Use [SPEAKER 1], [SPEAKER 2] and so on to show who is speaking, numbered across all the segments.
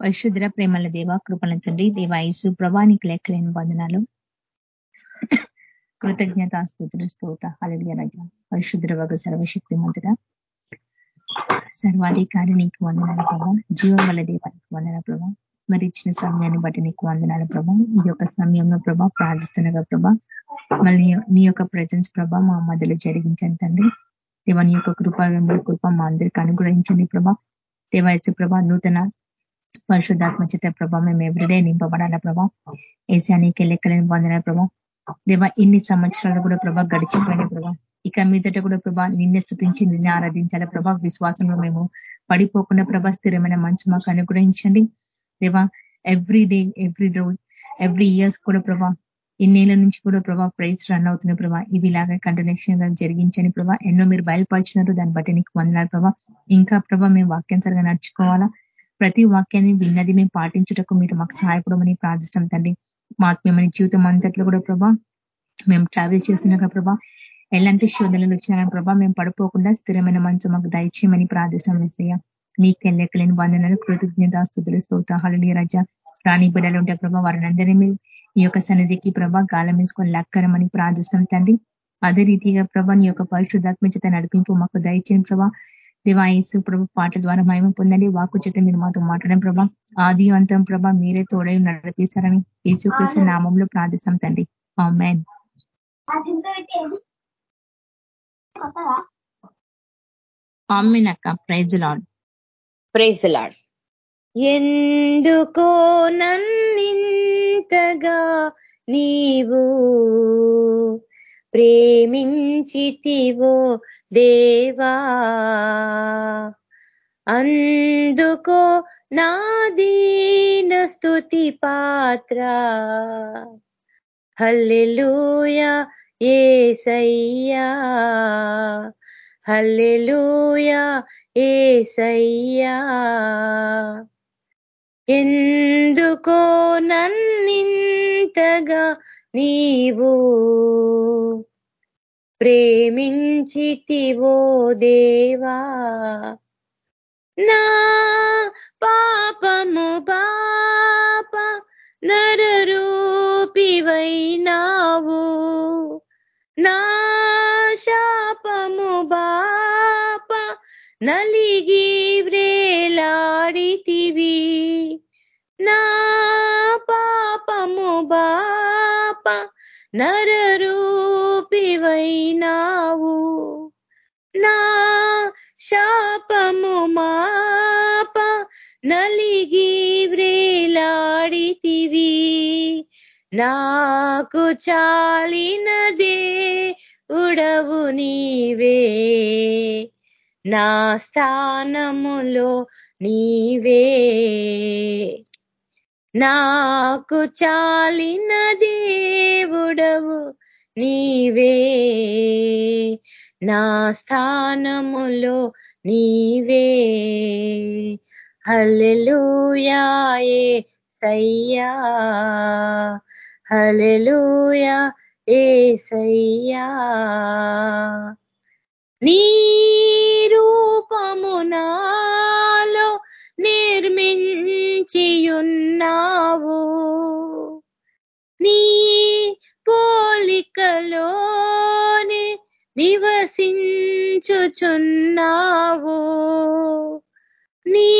[SPEAKER 1] పరిశుద్ర ప్రేమల దేవ కృపణ తండ్రి దేవ ఐసు ప్రభానికి లెక్కలేని బంధనాలు కృతజ్ఞత స్థుతులు స్తోత అలలియ రజ. పరిశుద్ర వగ సర్వశక్తి మంతుడ సర్వాధికారి నీకు వందనాల ప్రభా. జీవం వల్ల దేవానికి వందన ప్రభా. మరి ఇచ్చిన సమయాన్ని బట్టి నీకు వందనాల ప్రభా. ఈ యొక్క సమయంలో ప్రభా ప్రార్థిస్తున్నగా ప్రభా. మళ్ళీ నీ యొక్క ప్రజెన్స్ ప్రభా మా మధ్యలో జరిగించండి తండ్రి. దేవా నీ యొక్క కృప వెంబడి కృప మా అందరికి అనుగ్రహించండి ప్రభా. దేవాయచు ప్రభా నూతన పరిశుద్ధాత్మ చిత్త ప్రభా మేము ఎవ్రీడే నింపబడాల ప్రభావం ఏసానికి లెక్కలేని పొందిన ప్రభావం దేవ ఇన్ని సంవత్సరాలు కూడా ప్రభా గడిచిపోయిన ప్రభా. ఇక మీదట కూడా ప్రభా నిన్నే స్థుతించి నిన్నే ఆరాధించాలి ప్రభా? విశ్వాసంలో మేము పడిపోకుండా ప్రభా స్థిరమైన మంచి మాకు అనుగ్రహించండి. దేవా ఎవ్రీ డే ఎవ్రీ రోజు ఎవ్రీ ఇయర్స్ కూడా ప్రభా ఇన్నేళ్ళ నుంచి కూడా ప్రభా ప్రైజ్ రన్ అవుతున్న ప్రభా. ఇవి ఇలాగా కంటిన్యూషన్గా జరిగించని ప్రభా. ఎన్నో మీరు బయలుపరిచినారు దాన్ని బట్టి నీకు వందనాలు ప్రభా. ఇంకా ప్రభా మేము వాక్యం సరిగా నడుచుకోవాలా? ప్రతి వాక్యాన్ని విన్నది మేము పాటించుటకు మీరు మాకు సహాయపడమని ప్రార్థిస్తాం తండ్రి. మా ఆత్మీయమైన జీవితం అంతట్లో కూడా ప్రభా మేము ట్రావెల్ చేస్తున్నాక ప్రభా ఎలాంటి శోధనలు వచ్చినా ప్రభా మేము పడిపోకుండా స్థిరమైన మంచం మాకు దయచేయమని ప్రార్థిస్తాం వేసయ్య నీకు వందనలు బంధనాలు కృతజ్ఞతాస్తుతులు స్తోతాహాలు రజ. రాణి బిడ్డలు ఉంటే ప్రభా వారినందరినీ ఈ యొక్క సన్నిధికి ప్రభా గాలం వేసుకొని లక్కరమని ప్రార్థిస్తున్నాం తండ్రి. అదే రీతిగా ప్రభా నీ యొక్క పరిశుద్ధాత్మ చేత నడిపింపు మాకు దయచేయని ప్రభా దివాయసు ప్రభు పాటల ద్వారా మహిమ పొందండి. వాకు చేత మీరు మాతో మాట్లాడడం ప్రభా. ఆది అంతం ప్రభా మీరే తోడై నడిపిస్తారని యేసుకృష్ణ నామంలో ప్రార్థిస్తాం తండ్రి. మ్యాన్ ఆమెనక్క ప్రైజ్ లాడ్
[SPEAKER 2] ప్రైజ్ లాడ్ ఎందుకో నన్నింతగా నీవు ప్రేమించితివో దేవా. అందుకో నా దీన స్థుతి పాత్ర. హల్లెలూయా ఏసయ్యా. హల్లెలూయా ఏసయ్యా. ఎందుకో నన్నింతగా నీవు. ప్రేమించితివో దేవా. నా పాపము పాప నరరూపివైనావు. నా శాపము బాప నలిగి వ్రేలాడితివి నా పాపము బాప నరరూపివైనావు నా శాపము మాప నలిగి వ్రేలాడితివి. నాకు చాలినదే ఉడవు నీవే. నా స్థానములో నీవే. నాకు చాలిన దేవుడవు నీవే నా స్థానములో నీవే. హల్లెలూయాయే సయ్యా హలెలుయా ఏసయ్యా. నీ రూపము నిర్మించియున్నావు. నీ పోలికలోనే నివసించుచున్నావు. నీ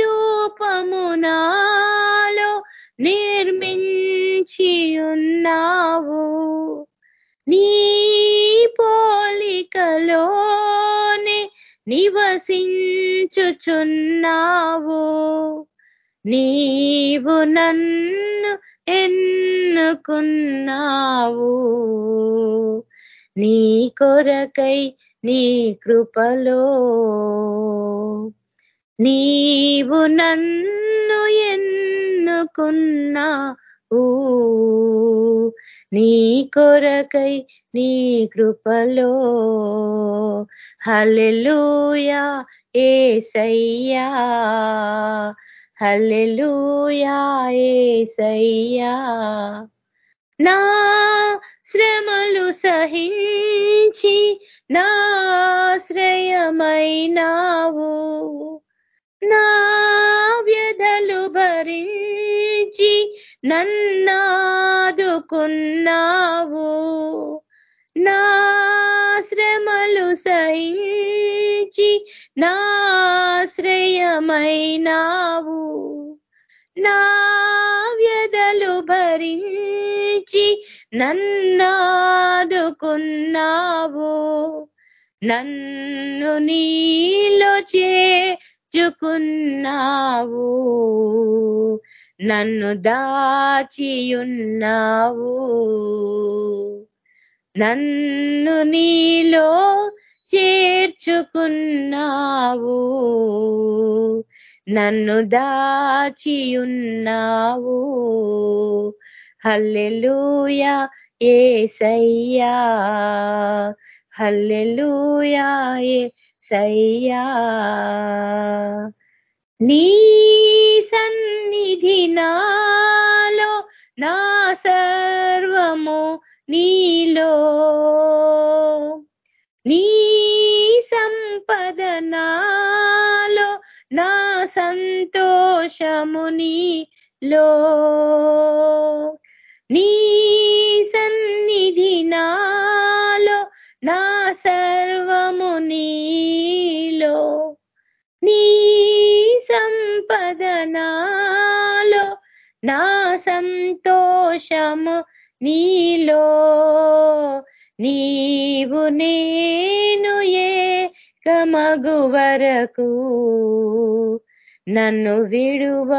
[SPEAKER 2] రూపము నిర్మించి ఉన్నావు నీ పోలికలోనే నివసించుచున్నావు. నీవు నన్ను ఎన్నుకున్నావు? నీ కొరకై నీ కృపలో నీవు నన్ను ఎన్నుకున్నా నీ కొరకై నీ కృపలో హలెలుయా ఏసయ్యా. హల్లెలూయాసయ్యా నా శ్రమలు సహించి నాశ్రయమైనావు నా వ్యధలు భరించి నన్నాదుకున్నావు. నా శ్రమలు సహించి నాశ్రయమైనావు నా వ్యదలు భరించి నన్నాదుకున్నావు. నన్ను నీలో చేచుకున్నావు నన్ను దాచియున్నావు. నన్ను నీలో చేర్చుకున్నావు. నన్ను దాచియున్నావు. హల్లెలూయా ఏసయ్యా. హల్లెలూయా ఏసయ్యా. నీ సన్నిధి నాలో నా సర్వము నీలో. నీ సంపద నాలో నా సంతోషముని లో నీ సన్నిధి నాలో నా సర్వము నీలో నీ సంపద నాలో నా సంతోషము నీలో నీవు నేను ఏ కమగు వరకు నన్ను విడువనంటివే.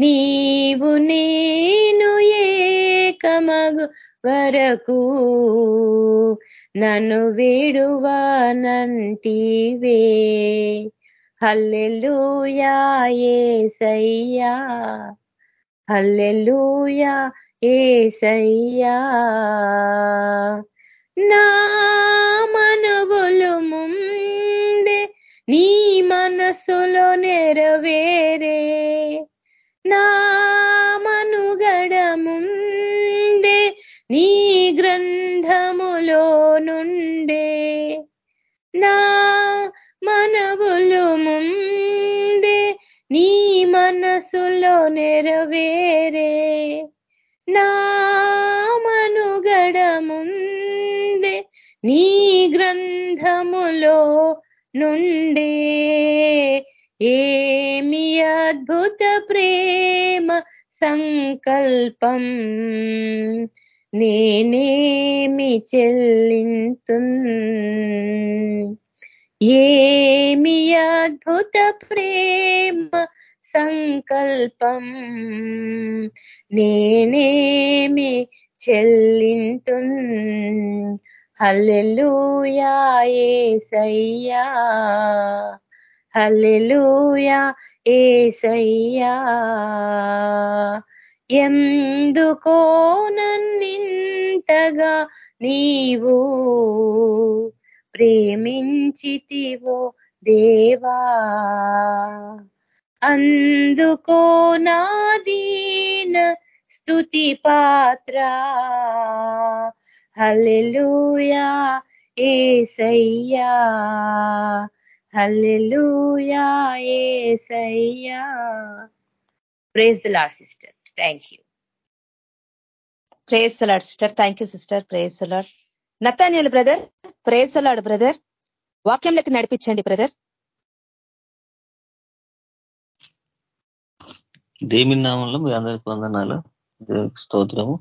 [SPEAKER 2] నీవు నేను ఏకమగు వరకు నన్ను విడువనంటివే. హల్లెలూయా ఏసయ్యా హల్లెలూయా ఏసయ్యా. నా మనవులు ముందే నీ మనసులో నెరవేరే. నా మనుగడ ముందే నీ గ్రంథములో నుండే. నా మనవులు ముందే నీ మనసులో నెరవేరే. నా మనుగడ ముందే నీ గ్రంథములో నుండే ఏమి అద్భుత ప్రేమ సంకల్పం? నేనేమి చెల్లింతు ఏమి అద్భుత ప్రేమ సంకల్పం? నేనేమి చెల్లింతున్? హల్లెలూయా ఏసయ్యా. హల్లెలూయా ఏసయ్యా. ఎందుకో నన్నింతగా నీవు ప్రేమించితివో దేవా. అందుకో నాదీన స్తుతి పాత్ర. హల్లెలూయా ఏసయ్యా. Hallelujah Yesayya. Praise the lord sister thank you
[SPEAKER 3] praise the lord sister thank you sister praise the lord Nathaniel brother praise the lord brother వాక్యంలోకి నడిపించండి బ్రదర్
[SPEAKER 4] దేమి నామంలో మీ అందరికి వందనాలు. స్తోత్రము.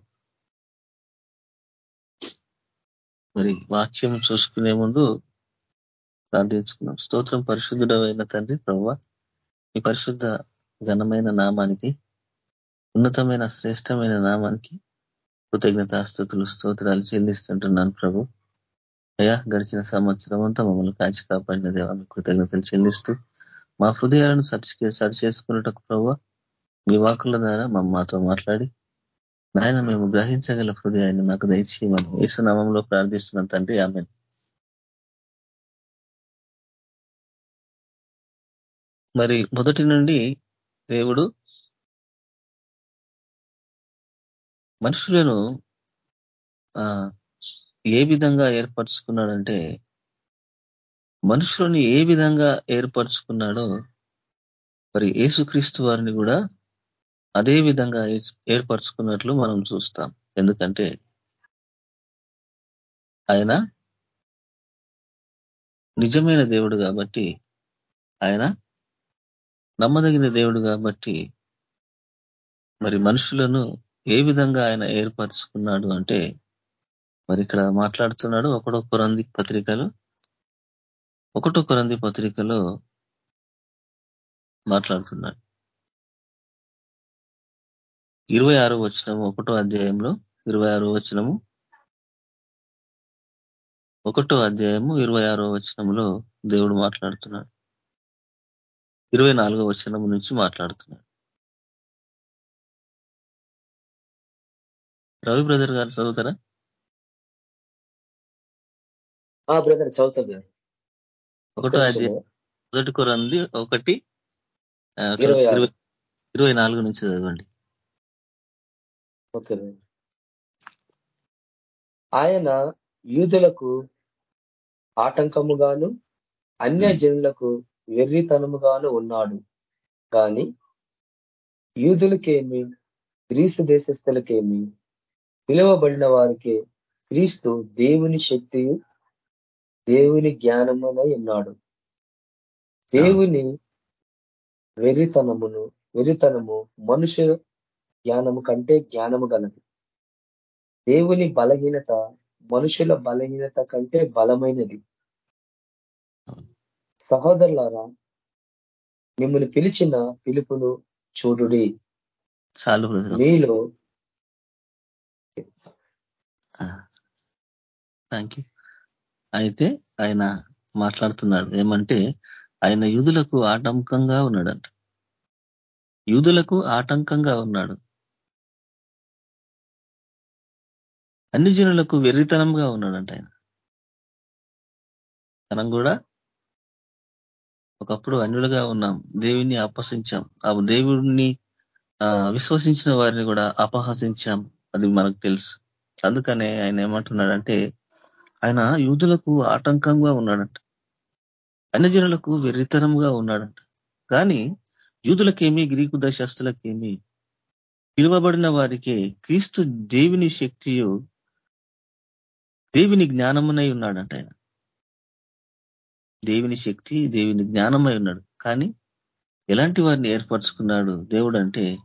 [SPEAKER 4] మరి వాక్యం చూసుకునే ముందు ప్రార్థించుకున్నాం స్తోత్రం పరిశుద్ధుడమైన తండ్రి ప్రభు ఈ పరిశుద్ధ ఘనమైన నామానికి ఉన్నతమైన శ్రేష్టమైన నామానికి కృతజ్ఞతాస్థుతులు స్తోత్రాలు చెల్లిస్తుంటున్నాను ప్రభు. అయా గడిచిన సంవత్సరం అంతా మమ్మల్ని కాచి కాపాడిన దేవాన్ని కృతజ్ఞతలు చెల్లిస్తూ మా హృదయాలను సర్చ్ సరి చేసుకున్నటకు ప్రభు మీ వాకుల ద్వారా మా మాతో మాట్లాడి నాయన మేము గ్రహించగల హృదయాన్ని మాకు దయచేయమని యేసునామంలో ప్రార్థిస్తున్నాం తండ్రి. ఆమె మరి మొదటి నుండి దేవుడు మనుషులను ఏ విధంగా ఏర్పరచుకున్నాడంటే మనుషులను ఏ విధంగా ఏర్పరచుకున్నాడో మరి ఏసుక్రీస్తు వారిని కూడా అదే విధంగా ఏర్పరచుకున్నట్లు మనం చూస్తాం. ఎందుకంటే ఆయన నిజమైన దేవుడు కాబట్టి ఆయన నమ్మదగిన దేవుడు కాబట్టి మరి మనుషులను ఏ విధంగా ఆయన ఏర్పరచుకున్నాడు అంటే మరి ఇక్కడ మాట్లాడుతున్నాడు ఒకటో కొరంది పత్రికలో ఒకటో కొరంది పత్రికలో మాట్లాడుతున్నాడు. ఇరవై ఆరో వచనము ఒకటో అధ్యాయంలో ఇరవై ఆరో వచనము. ఒకటో అధ్యాయము ఇరవై ఆరో వచనంలో దేవుడు మాట్లాడుతున్నాడు. ఇరవై నాలుగో వచనం నుంచి మాట్లాడుతున్నాడు. రవి బ్రదర్ గారు చదువుతారా?
[SPEAKER 5] బ్రదర్
[SPEAKER 4] ఒకటో అధ్యాయం మొదటి కొరంది ఒకటి ఇరవై నాలుగు నుంచి చదవండి.
[SPEAKER 5] ఆయన యూదులకు ఆటంకముగాను అన్య జనులకు వెర్రితనముగాను ఉన్నాడు. కానీ యూదులకేమి గ్రీసు దేశస్థులకేమి పిలువబడిన వారికి క్రీస్తు దేవుని శక్తి దేవుని జ్ఞానమునై ఉన్నాడు. దేవుని వెర్రితనమును వెర్రితనము మనుషు జ్ఞానము కంటే జ్ఞానము గలదు. దేవుని బలహీనత మనుషుల బలహీనత కంటే బలమైనది. సహోదరులారా మిమ్మల్ని పిలిచిన పిలుపును చూడుడి. మీలో
[SPEAKER 4] థ్యాంక్ యూ అయితే ఆయన మాట్లాడుతున్నాడు ఏమంటే ఆయన యూదులకు ఆటంకంగా ఉన్నాడంట. యూదులకు ఆటంకంగా ఉన్నాడు. అన్ని జనులకు వెర్రితనంగా ఉన్నాడంట ఆయన. మనం కూడా ఒకప్పుడు అన్యులుగా ఉన్నాం దేవుణ్ణి అపహసించాం ఆ దేవుడిని విశ్వసించిన వారిని కూడా అపహసించాం అది మనకు తెలుసు. అందుకనే ఆయన ఏమంటున్నాడంటే ఆయన యూదులకు ఆటంకంగా ఉన్నాడంట. అన్ని జనులకు వెర్రితనంగా ఉన్నాడంట. కానీ యూదులకేమి గ్రీకు దశస్తులకేమి పిలువబడిన వారికి క్రీస్తు దేవుని శక్తియు దేవుని జ్ఞానమునై ఉన్నాడంట ఆయన. దేవుని శక్తి దేవుని జ్ఞానమై ఉన్నాడు. కానీ ఎలాంటి వారిని ఏర్పరచుకున్నాడు దేవుడు అంటే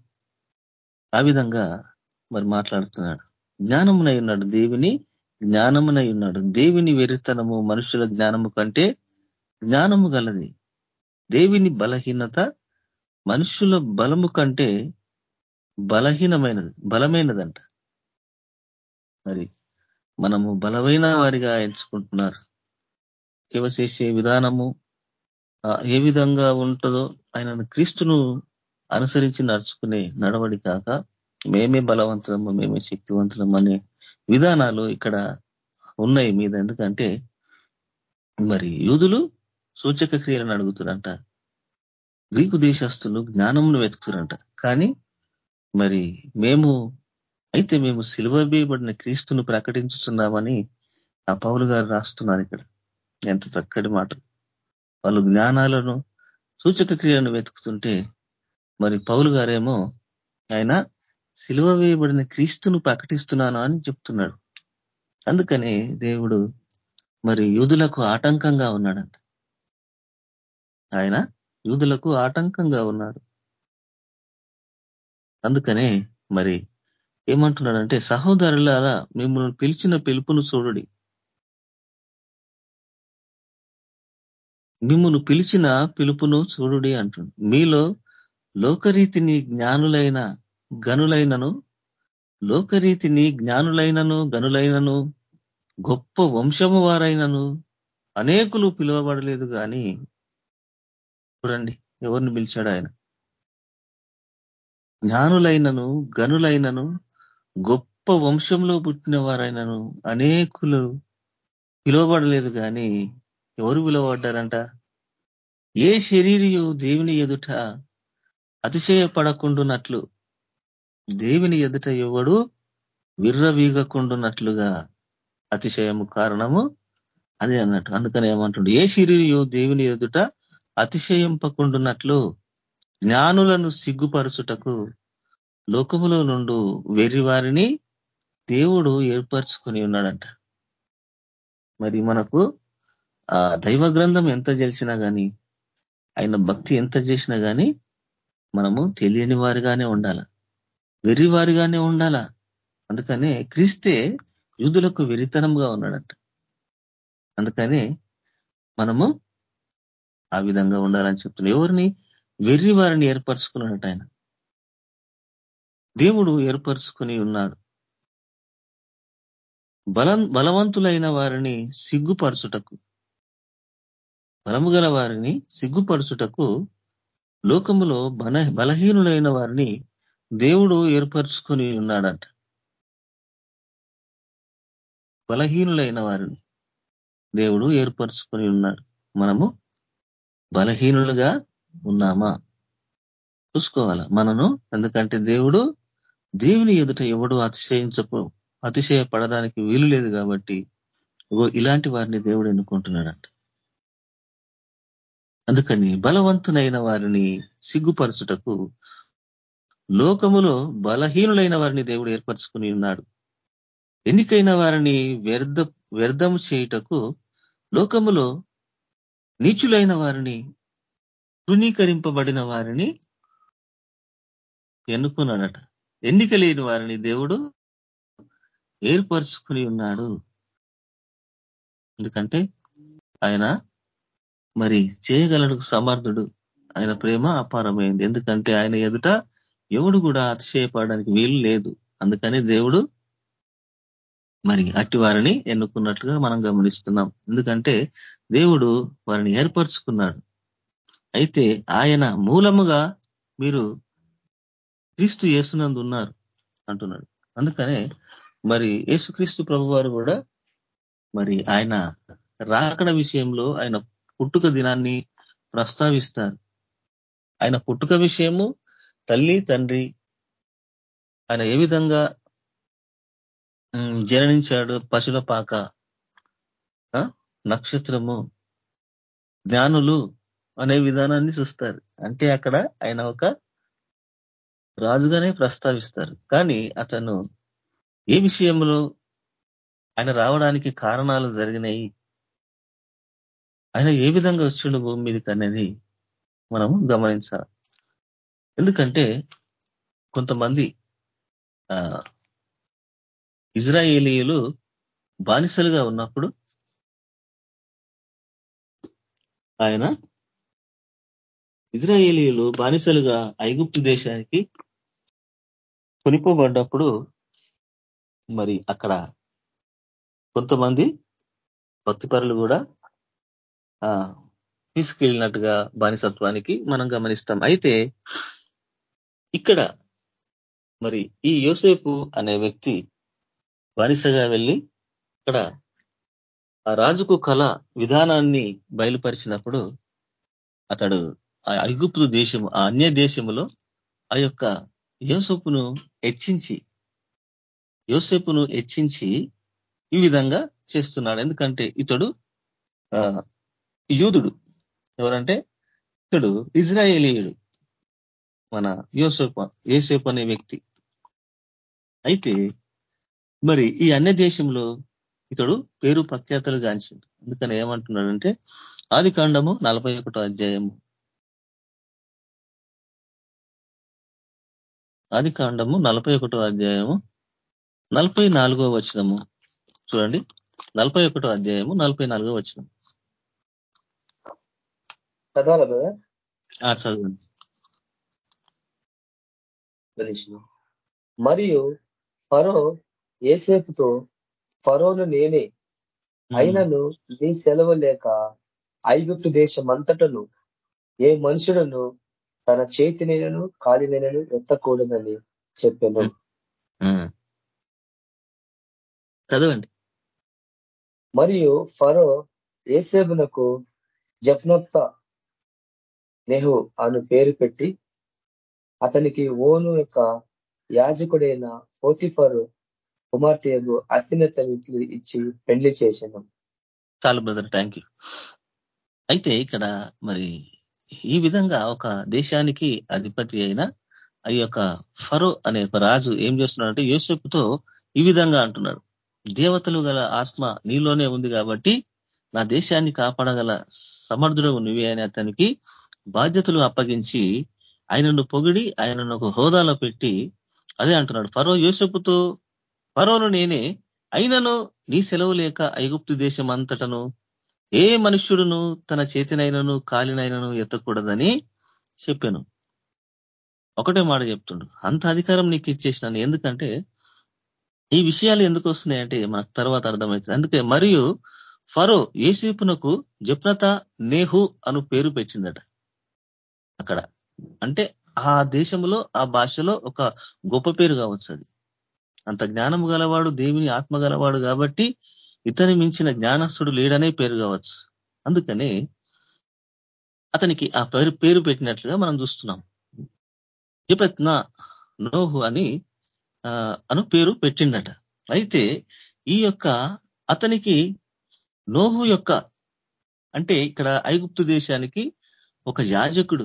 [SPEAKER 4] ఆ విధంగా మరి మాట్లాడుతున్నాడు. జ్ఞానమునై ఉన్నాడు దేవుని జ్ఞానమునై ఉన్నాడు. దేవుని వెరితనము మనుషుల జ్ఞానము కంటే జ్ఞానము గలది. దేవుని బలహీనత మనుషుల బలము కంటే బలహీనమైనది బలమైనదంట. మరి మనము బలమైన వారిగా ఎంచుకుంటున్నారు. సేవ చేసే విధానము ఏ విధంగా ఉంటుందో ఆయన క్రీస్తును అనుసరించి నడుచుకునే నడవడి కాక మేమే బలవంతులము మేమే శక్తివంతులం అనే విధానాలు ఇక్కడ ఉన్నాయి మీద. ఎందుకంటే మరి యూదులు సూచక క్రియలను అడుగుతురంట గ్రీకు దేశస్తులు జ్ఞానమును వెతుకుతురంట కానీ మరి మేము అయితే మేము సిలువ వేయబడిన క్రీస్తును ప్రకటించుతున్నామని ఆ పౌలు గారు రాస్తున్నారు ఇక్కడ. ఎంత చక్కటి మాట. వాళ్ళు జ్ఞానాలను సూచక క్రియలను వెతుకుతుంటే మరి పౌలు గారేమో ఆయన సిలువ వేయబడిన క్రీస్తును ప్రకటిస్తున్నాను అని చెప్తున్నాడు. అందుకని దేవుడు మరి యూదులకు ఆటంకంగా ఉన్నాడంట. ఆయన యూదులకు ఆటంకంగా ఉన్నాడు. అందుకనే మరి ఏమంటున్నాడంటే సహోదరులారా మిమ్మల్ని పిలిచిన పిలుపును చూడండి. మిమ్మల్ని పిలిచిన పిలుపును చూడుడి అంటుండు మీలో లోకరీతిని జ్ఞానులైన గనులైనను లోకరీతిని జ్ఞానులైనను గనులైనను గొప్ప వంశము వారైనను అనేకులు పిలువబడలేదు కానీ చూడండి ఎవరిని పిలిచాడు ఆయన? జ్ఞానులైనను గనులైనను గొప్ప వంశంలో పుట్టిన వారైనను అనేకులు పిలువబడలేదు కానీ ఎవరు పిలువబడ్డారంట? ఏ శరీరియు దేవుని ఎదుట అతిశయపడకుండునట్లు? దేవుని ఎదుట ఎవడు విర్రవీగకుండునట్లుగా అతిశయము కారణము అదే అన్నట్టు. అందుకని ఏమంటుండు? ఏ శరీరియు దేవుని ఎదుట అతిశయింపకుండునట్లు జ్ఞానులను సిగ్గుపరుచుటకు లోకములో నుండు వెర్రి వారిని దేవుడు ఏర్పరచుకొని ఉన్నాడంట. మరి మనకు ఆ దైవ గ్రంథం ఎంత తెలిసినా కానీ ఆయన భక్తి ఎంత చేసినా కానీ మనము తెలియని వారిగానే ఉండాల. వెర్రి వారిగానే ఉండాల. అందుకనే క్రీస్తే యూదులకు వెరితనంగా ఉన్నాడంట. అందుకని మనము ఆ విధంగా ఉండాలని చెప్తున్నాం ఎవరిని? వెర్రి వారిని ఏర్పరచుకున్నాడట ఆయన. దేవుడు ఏర్పరచుకుని ఉన్నాడు. బలం బలవంతులైన వారిని సిగ్గుపరచుటకు బలము గల వారిని సిగ్గుపరచుటకు లోకములో బల బలహీనులైన వారిని దేవుడు ఏర్పరచుకొని ఉన్నాడంట. బలహీనులైన వారిని దేవుడు ఏర్పరచుకొని ఉన్నాడు. మనము బలహీనులుగా ఉన్నామా? చూసుకోవాలా? మనను? ఎందుకంటే దేవుడు దేవుని ఎదుట ఎవడు అతిశయించకు అతిశయపడడానికి వీలు లేదు కాబట్టి ఇలాంటి వారిని దేవుడు ఎన్నుకుంటున్నాడంట. అందుకని బలవంతునైన వారిని సిగ్గుపరచుటకు లోకములో బలహీనులైన వారిని దేవుడు ఏర్పరచుకుని ఉన్నాడు. ఎన్నికైన వారిని వ్యర్థ వ్యర్థము చేయుటకు లోకములో నీచులైన వారిని తృణీకరింపబడిన వారిని ఎన్నుకున్నాడట. ఎన్నిక లేని వారిని దేవుడు ఏర్పరచుకుని ఉన్నాడు. ఎందుకంటే ఆయన మరి చేయగలడు సమర్థుడు. ఆయన ప్రేమ అపారమైంది. ఎందుకంటే ఆయన ఎదుట ఎవడు కూడా అతిశయపడడానికి వీలు లేదు. అందుకని దేవుడు మరి అట్టి వారిని ఎన్నుకున్నట్లుగా మనం గమనిస్తున్నాం. ఎందుకంటే దేవుడు వారిని ఏర్పరచుకున్నాడు. అయితే ఆయన మూలముగా మీరు క్రీస్తు యేసునందు ఉన్నారు అంటున్నాడు. అందుకనే మరి యేసుక్రీస్తు ప్రభు వారు కూడా మరి ఆయన రాకడ విషయంలో ఆయన పుట్టుక దినాన్ని ప్రస్తావిస్తారు. ఆయన పుట్టుక విషయము తల్లి తండ్రి ఆయన ఏ విధంగా జననించాడు? పశుల పాక నక్షత్రము జ్ఞానులు అనే విధానాన్ని చూస్తారు. అంటే అక్కడ ఆయన ఒక రాజుగానే ప్రస్తావిస్తారు. కానీ అతను ఏ విషయంలో ఆయన రావడానికి కారణాలు జరిగినాయి? ఆయన ఏ విధంగా వచ్చిండు భూమి మీదకి అనేది మనం గమనించాలి. ఎందుకంటే కొంతమంది ఇజ్రాయేలీయులు బానిసలుగా ఉన్నప్పుడు ఆయన ఇజ్రాయేలీయులు బానిసలుగా ఐగుప్తు దేశానికి కొనిపోబడ్డప్పుడు మరి అక్కడ కొంతమంది భక్తిపరులు కూడా తీసుకెళ్ళినట్టుగా బానిసత్వానికి మనం గమనిస్తాం. అయితే ఇక్కడ మరి ఈ యోసేపు అనే వ్యక్తి బానిసగా వెళ్ళి ఇక్కడ ఆ రాజుకు కళ విధానాన్ని బయలుపరిచినప్పుడు అతడు ఆ ఐగుప్తు దేశము ఆ అన్య దేశములో ఆ యొక్క యోసేపును హెచ్చించి యోసేపును హెచ్చించి ఈ విధంగా చేస్తున్నాడు. ఎందుకంటే ఇతడు యూదుడు. ఎవరంటే ఇతడు ఇజ్రాయేలీయుడు మన యోసేపు యోసేపు అనే వ్యక్తి. అయితే మరి ఈ అన్య దేశంలో ఇతడు పేరు ప్రఖ్యాతలు గాంచిండు. అందుకని ఏమంటున్నాడంటే ఆది కాండము నలభై ఒకటో అధ్యాయము ఆది కాండము నలభై ఒకటో అధ్యాయము నలభై నాలుగో వచనము. చూడండి. నలభై ఒకటో అధ్యాయము నలభై నాలుగో వచనం. చదవండి.
[SPEAKER 5] మరియు ఫరో ఏసేపుతో ఫరోను నేనే. అయినను నీ సెలవు లేక ఐగుప్తు దేశమంతటను ఏ మనుషులను తన చేతినైనను కాలినైనను ఎత్తకూడదని చెప్పాను.
[SPEAKER 4] చదవండి.
[SPEAKER 5] మరియు ఫరో ఏసేబునకు జఫ్నొత్త నెహు అను పేరు పెట్టి అతనికి ఓను యొక్క యాజకుడైన పోతిఫరు కుమార్తెకు అత్యున్నత ఇచ్చి పెళ్ళి చేసాను.
[SPEAKER 4] చాలు బ్రదర్. థ్యాంక్ యూ అయితే ఇక్కడ మరి ఈ విధంగా ఒక దేశానికి అధిపతి అయిన ఆ యొక్క ఫరో అనే ఒక రాజు ఏం చేస్తున్నాడంటే యోసేపుతో ఈ విధంగా అంటున్నాడు. దేవతలు గల ఆత్మ నీలోనే ఉంది కాబట్టి నా దేశాన్ని కాపాడగల సమర్థుడు నువ్వే అని అతనికి బాధ్యతలు అప్పగించి ఆయనను పొగిడి ఆయనను ఒక హోదాలో పెట్టి అదే అంటున్నాడు. ఫరో యోసేపుతో ఫరోను నేనే అయినను నీ సెలవు లేక ఐగుప్తు దేశం అంతటను ఏ మనుష్యుడును తన చేతినైనను కాలినైనను ఎత్తకూడదని చెప్పాను. ఒకటే మాట చెప్తుండు. అంత అధికారం నీకు ఇచ్చేసినాను ఎందుకంటే ఈ విషయాలు ఎందుకు వస్తున్నాయంటే మనకు తర్వాత అర్థమవుతుంది. అందుకే మరియు ఫరో ఏసేపునకు జప్నత నేహు అను పేరు పెట్టిండట. అక్కడ. అంటే ఆ దేశంలో ఆ భాషలో ఒక గొప్ప పేరు కావచ్చు అది. అంత జ్ఞానం గలవాడు దేవుని ఆత్మ గలవాడు కాబట్టి ఇతని మించిన జ్ఞానస్తుడు లేడనే పేరు కావచ్చు. అందుకనే అతనికి ఆ పేరు పేరు పెట్టినట్లుగా మనం చూస్తున్నాం. జపత్న నోహు అని అను పేరు పెట్టిండట. అయితే ఈ యొక్క అతనికి నోహు యొక్క అంటే ఇక్కడ ఐగుప్తు దేశానికి ఒక యాజకుడు.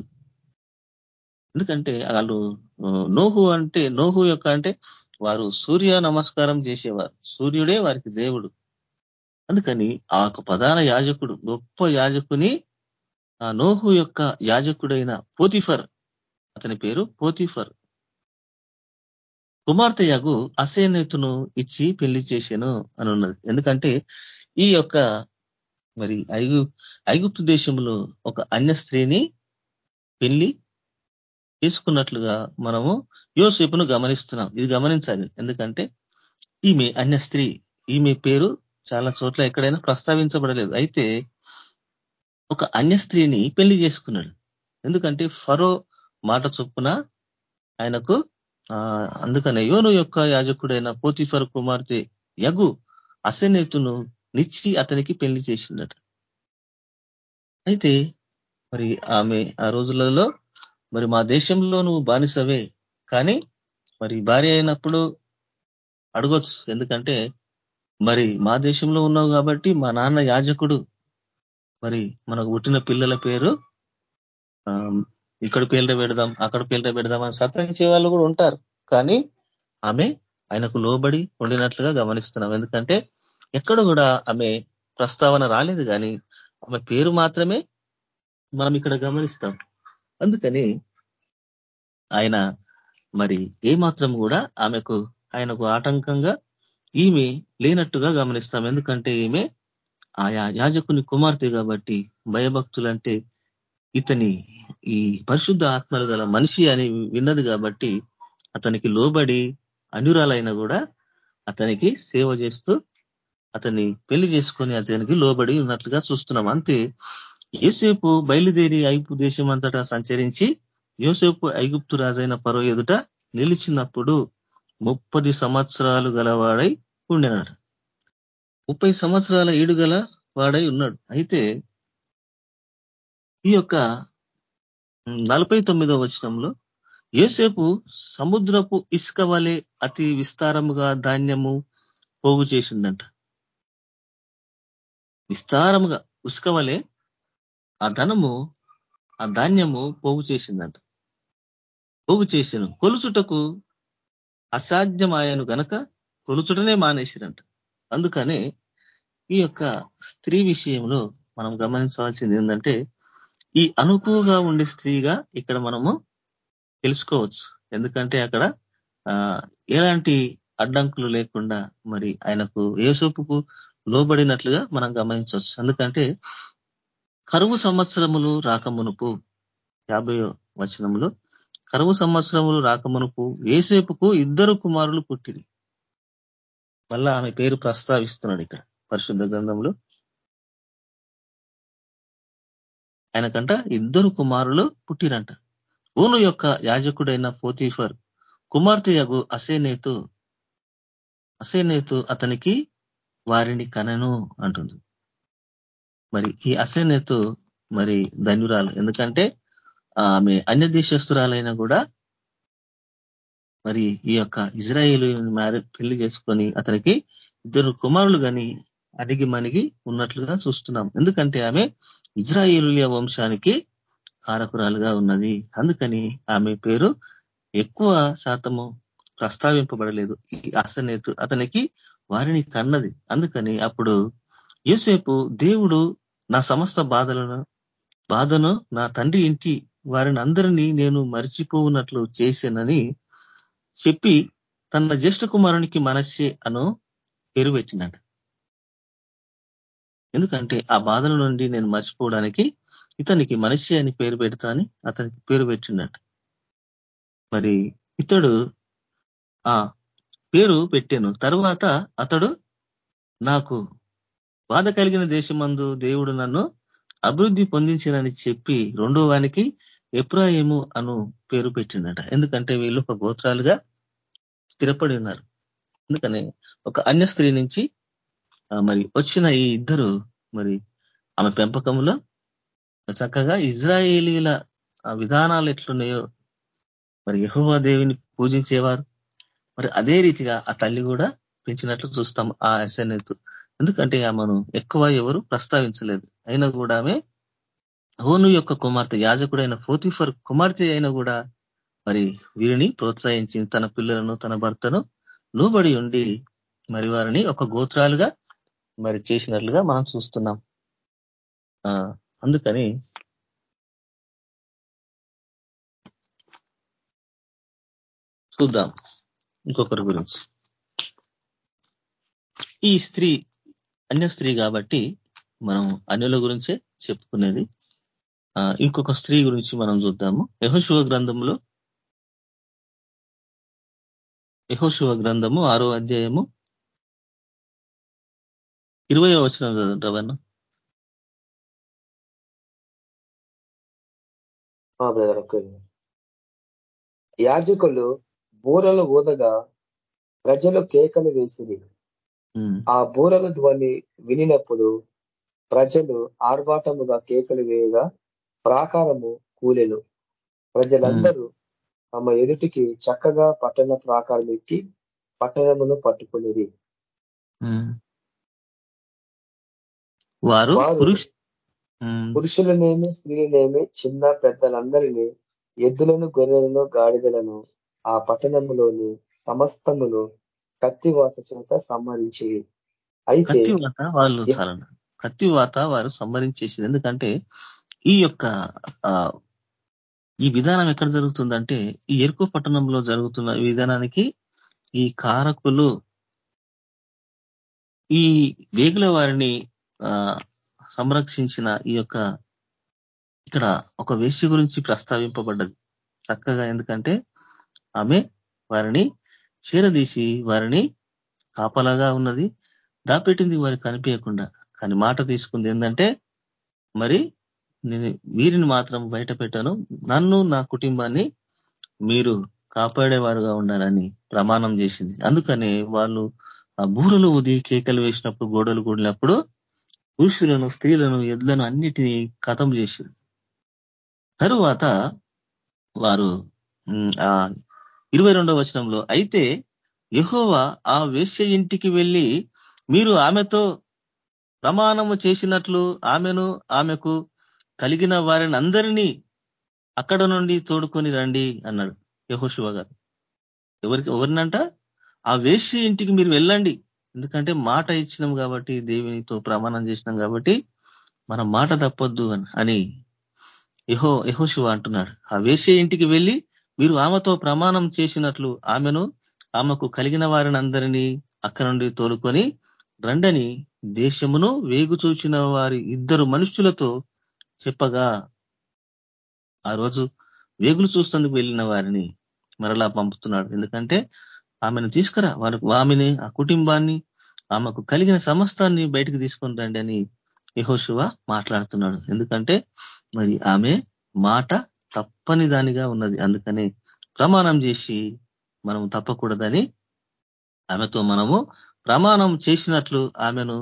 [SPEAKER 4] ఎందుకంటే వాళ్ళు నోహు అంటే నోహు యొక్క అంటే వారు సూర్య నమస్కారం చేసేవారు. సూర్యుడే వారికి దేవుడు. అందుకని ఆ ప్రధాన యాజకుడు గొప్ప యాజకుని ఆ నోహు యొక్క యాజకుడైన పోతిఫర్ అతని పేరు పోతిఫర్. కుమార్తె యగు ఇచ్చి పెళ్ళి చేశాను అని ఉన్నది ఎందుకంటే ఈ యొక్క మరి ఐగు ఐగుప్తు దేశంలో ఒక అన్య స్త్రీని పెళ్ళి తీసుకున్నట్లుగా మనము యోసేపును గమనిస్తున్నాం. ఇది గమనించాలి. ఎందుకంటే ఈమె అన్య స్త్రీ ఈమె పేరు చాలా చోట్ల ఎక్కడైనా ప్రస్తావించబడలేదు. అయితే ఒక అన్య స్త్రీని పెళ్ళి చేసుకున్నాడు. ఎందుకంటే ఫరో మాట చొప్పున ఆయనకు అందుకనే యోను యొక్క యాజకుడైన పోతిఫర్ కుమార్తె యగు అసనేతును నిచ్చి అతనికి పెళ్ళి చేసిందట. అయితే మరి ఆమె ఆ రోజులలో మరి మా దేశంలో నువ్వు బానిసవే. కానీ మరి భార్య అయినప్పుడు అడగొచ్చు. ఎందుకంటే మరి మా దేశంలో ఉన్నావు కాబట్టి మా నాన్న యాజకుడు. మరి మనకు పుట్టిన పిల్లల పేరు ఇక్కడ పేర్ల పెడదాం అక్కడ పేర్ల పెడదాం అని సత్సంగించే వాళ్ళు కూడా ఉంటారు. కానీ ఆమె ఆయనకు లోబడి ఉండినట్లుగా గమనిస్తున్నాం. ఎందుకంటే ఎక్కడ కూడా ఆమె ప్రస్తావన రాలేదు కానీ ఆమె పేరు మాత్రమే మనం ఇక్కడ గమనిస్తాం. అందుకని ఆయన మరి ఏ మాత్రం కూడా ఆమెకు ఆయనకు ఆటంకంగా ఈమె లేనట్టుగా గమనిస్తాం. ఎందుకంటే ఈమె ఆయా యాజకుని కుమార్తె కాబట్టి భయభక్తులంటే ఇతని ఈ పరిశుద్ధ ఆత్మలు గల మనిషి అని విన్నది కాబట్టి అతనికి లోబడి అనురాలైనా కూడా అతనికి సేవ చేస్తూ అతన్ని పెళ్ళి చేసుకొని అతనికి లోబడి ఉన్నట్లుగా చూస్తున్నాం. అంతే. యోసేపు బయలుదేరి ఐపు దేశం అంతటా సంచరించి యోసేపు ఐగుప్తు రాజైన పరో ఎదుట నిలిచినప్పుడు ముప్పది సంవత్సరాలు గలవాడై ఉండినాడు ముప్పై సంవత్సరాల ఈడుగల వాడై ఉన్నాడు. అయితే ఈ యొక్క నలభై తొమ్మిదో వచనంలో ఏసేపు సముద్రపు ఇసుక వలె అతి విస్తారముగా ధాన్యము పోగు చేసిందంట. విస్తారముగా ఇసుక వలె ఆ ధనము ఆ ధాన్యము పోగు చేసిందంట. పోగు చేసిన కొలుచుటకు అసాధ్యమాయను గనక కొలుచుటనే మానేసిరంట. అందుకనే ఈ యొక్క స్త్రీ విషయంలో మనం గమనించవలసింది ఏంటంటే ఈ అనుకువగా ఉండే స్త్రీగా ఇక్కడ మనము తెలుసుకోవచ్చు. ఎందుకంటే అక్కడ ఎలాంటి అడ్డంకులు లేకుండా మరి ఆయనకు ఏసూపుకు లోబడినట్లుగా మనం గమనించవచ్చు. ఎందుకంటే కరువు సంవత్సరములు రాకమునుపు యాభై వచనంలో కరువు సంవత్సరములు రాకమునకు ఏసేపుకు ఇద్దరు కుమారులు పుట్టిరి. మళ్ళా ఆమె పేరు ప్రస్తావిస్తున్నాడు ఇక్కడ పరిశుద్ధ గ్రంథంలో. ఆయనకంట ఇద్దరు కుమారులు పుట్టిరంట. ఊను యొక్క యాజకుడైన ఫోతీఫర్ కుమార్తె యగు అసేనేతు అసేనేతు అతనికి వారిని కనను అంటుంది. మరి ఈ అసేనేతు మరి ధన్యురాలు. ఎందుకంటే ఆమె అన్య దేశస్తురాలైనా కూడా మరి ఈ యొక్క ఇజ్రాయేల్ పెళ్ళి చేసుకొని అతనికి ఇద్దరు కుమారులు కానీ అడిగి మనిగి ఉన్నట్లుగా చూస్తున్నాం. ఎందుకంటే ఆమె ఇజ్రాయేలుయ వంశానికి కారకురాలుగా ఉన్నది. అందుకని ఆమె పేరు ఎక్కువ శాతము ప్రస్తావింపబడలేదు. ఈ అసనేతు అతనికి వారిని కన్నది. అందుకని అప్పుడు యూసేపు దేవుడు నా సమస్త బాధలను బాధను నా తండ్రి ఇంటి వారిని అందరినీ నేను మరిచిపోవునట్లు చేశానని చెప్పి తన జ్యేష్ఠ కుమారునికి మనస్సే అను పేరు పెట్టినాడు ఎందుకంటే ఆ బాధల నుండి నేను మర్చిపోవడానికి ఇతనికి మనిషి అని పేరు పెడతా అని అతనికి పేరు పెట్టినట్టు మరి ఇతడు ఆ పేరు పెట్టాను. తరువాత అతడు నాకు బాధ కలిగిన దేశమందు దేవుడు నన్ను అభివృద్ధి పొందించినని చెప్పి రెండో వానికి ఎప్రాయేము అను పేరు పెట్టిండట ఎందుకంటే వీళ్ళు ఒక గోత్రాలుగా స్థిరపడి ఉన్నారు. ఎందుకని ఒక అన్య స్త్రీ నుంచి మరి వచ్చిన ఈ ఇద్దరు మరి ఆమె పెంపకంలో చక్కగా ఇజ్రాయేలీల విధానాలు ఎట్లున్నాయో మరి యహోవా దేవిని పూజించేవారు. మరి అదే రీతిగా ఆ తల్లి కూడా పెంచినట్లు చూస్తాం ఆ ఎస్ఎన్ఎత్ ఎందుకంటే ఆమెను ఎక్కువ ఎవరు ప్రస్తావించలేదు. అయినా కూడా ఆమె హోను యొక్క కుమార్తె యాజకుడైన ఫోతిఫర్ కుమార్తె అయినా కూడా మరి వీరిని ప్రోత్సహించి తన పిల్లలను తన భర్తను లోబడి ఉండి మరి వారిని ఒక గోత్రాలుగా మరి చేసినట్లుగా మనం చూస్తున్నాం. అందుకని చూద్దాం ఇంకొకరి గురించి. ఈ స్త్రీ అన్య స్త్రీ కాబట్టి మనం అన్యుల గురించే చెప్పుకునేది. ఇంకొక స్త్రీ గురించి మనం చూద్దాము. యహోశివ గ్రంథంలో యహోశివ గ్రంథము ఆరో అధ్యాయము ఇరవై వచనం రవణ.
[SPEAKER 5] యాజకులు బూరలు ఊదగా ప్రజలు కేకలు వేసిరి. ఆ బూరల ధ్వని వినినప్పుడు ప్రజలు ఆర్భాటముగా కేకలు వేయగా ప్రాకారము కూలెను. ప్రజలందరూ తమ ఎదుటికి చక్కగా పట్టణ ప్రాకారం ఎక్కి పట్టణమును పట్టుకునేది.
[SPEAKER 4] వారు
[SPEAKER 5] పురుషులనేమి స్త్రీలనేమి చిన్న పెద్దలందరినీ ఎద్దులను గొర్రెలను గాడిదలను ఆ పట్టణములోని సమస్తమును కత్తివాత చేత సంహరించి అయితే
[SPEAKER 4] వాళ్ళు కత్తివాత వారు సంహరించేసింది. ఎందుకంటే ఈ యొక్క ఈ విధానం ఎక్కడ జరుగుతుందంటే ఈ ఎరుకు పట్టణంలో జరుగుతున్న విధానానికి ఈ కారకులు ఈ వేగుల వారిని సంరక్షించిన ఈ యొక్క ఇక్కడ ఒక వేష్య గురించి ప్రస్తావింపబడ్డది. చక్కగా ఎందుకంటే ఆమె వారిని చీరదీసి వారిని కాపలాగా ఉన్నది. దాపెట్టింది వారికి కనిపించకుండా. కానీ మాట తీసుకుంది ఏంటంటే మరి నేను వీరిని మాత్రం బయట పెట్టాను నన్ను నా కుటుంబాన్ని మీరు కాపాడేవారుగా ఉండాలని ప్రమాణం చేసింది. అందుకనే వాళ్ళు ఆ బూరలు ఉది కేకలు వేసినప్పుడు గోడలు కూడినప్పుడు పురుషులను స్త్రీలను ఎద్లను అన్నిటినీ కథం చేసింది. తరువాత వారు ఆ ఇరవై రెండవ వచనంలో అయితే యహోవా ఆ వేశ్య ఇంటికి వెళ్ళి మీరు ఆమెతో ప్రమాణము చేసినట్లు ఆమెను ఆమెకు కలిగిన వారిని అందరినీ అక్కడ నుండి తోడుకొని రండి అన్నాడు యహోశివ గారు. ఎవరికి ఎవరినంట? ఆ వేశ్య ఇంటికి మీరు వెళ్ళండి. ఎందుకంటే మాట ఇచ్చినాం కాబట్టి దేవినితో ప్రమాణం చేసినాం కాబట్టి మన మాట తప్పొద్దు అని యహో యహోశివ అంటున్నాడు. ఆ వేశ్య ఇంటికి వెళ్ళి మీరు ఆమెతో ప్రమాణం చేసినట్లు ఆమెను ఆమెకు కలిగిన వారిని అందరినీ నుండి తోలుకొని రండని దేశమును వేగు చూచిన వారి ఇద్దరు మనుషులతో చెప్పగా ఆ రోజు వేగులు చూస్తుందుకు వెళ్ళిన వారిని మరలా పంపుతున్నాడు. ఎందుకంటే ఆమెను తీసుకురా వారికి ఆమెని ఆ కుటుంబాన్ని ఆమెకు కలిగిన సమస్తాన్ని బయటకు తీసుకొని రండి అని యహోశివ మాట్లాడుతున్నాడు. ఎందుకంటే మరి ఆమె మాట తప్పని దానిగా ఉన్నది. అందుకని ప్రమాణం చేసి మనం తప్పకూడదని ఆమెతో మనము ప్రమాణం చేసినట్లు ఆమెను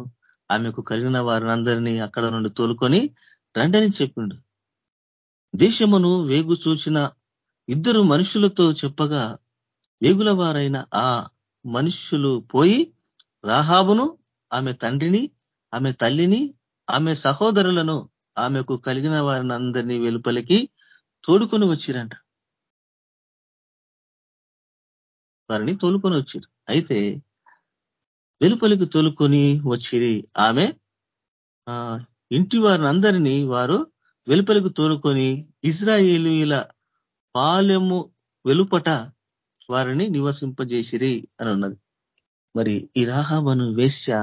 [SPEAKER 4] ఆమెకు కలిగిన వారినందరినీ అక్కడ నుండి తోలుకొని రండని చెప్పిండు. దేశమును వేగు చూచిన ఇద్దరు మనుషులతో చెప్పగా వేగుల వారైన ఆ మనుష్యులు పోయి రాహాబును ఆమె తండ్రిని ఆమె తల్లిని ఆమె సహోదరులను ఆమెకు కలిగిన వారిని అందరినీ వెలుపలికి తోడుకొని వచ్చిరంట. వారిని తోలుకొని వచ్చిరు. అయితే వెలుపలికి తోలుకొని వచ్చిరి ఆమె. ఇంటి వారిని అందరినీ వారు వెలుపలికి తోలుకొని ఇజ్రాయేలీల పాలెము వెలుపట వారిని నివసింపజేసిరి అని ఉన్నది మరి ఈ రాహాబను వేశ్య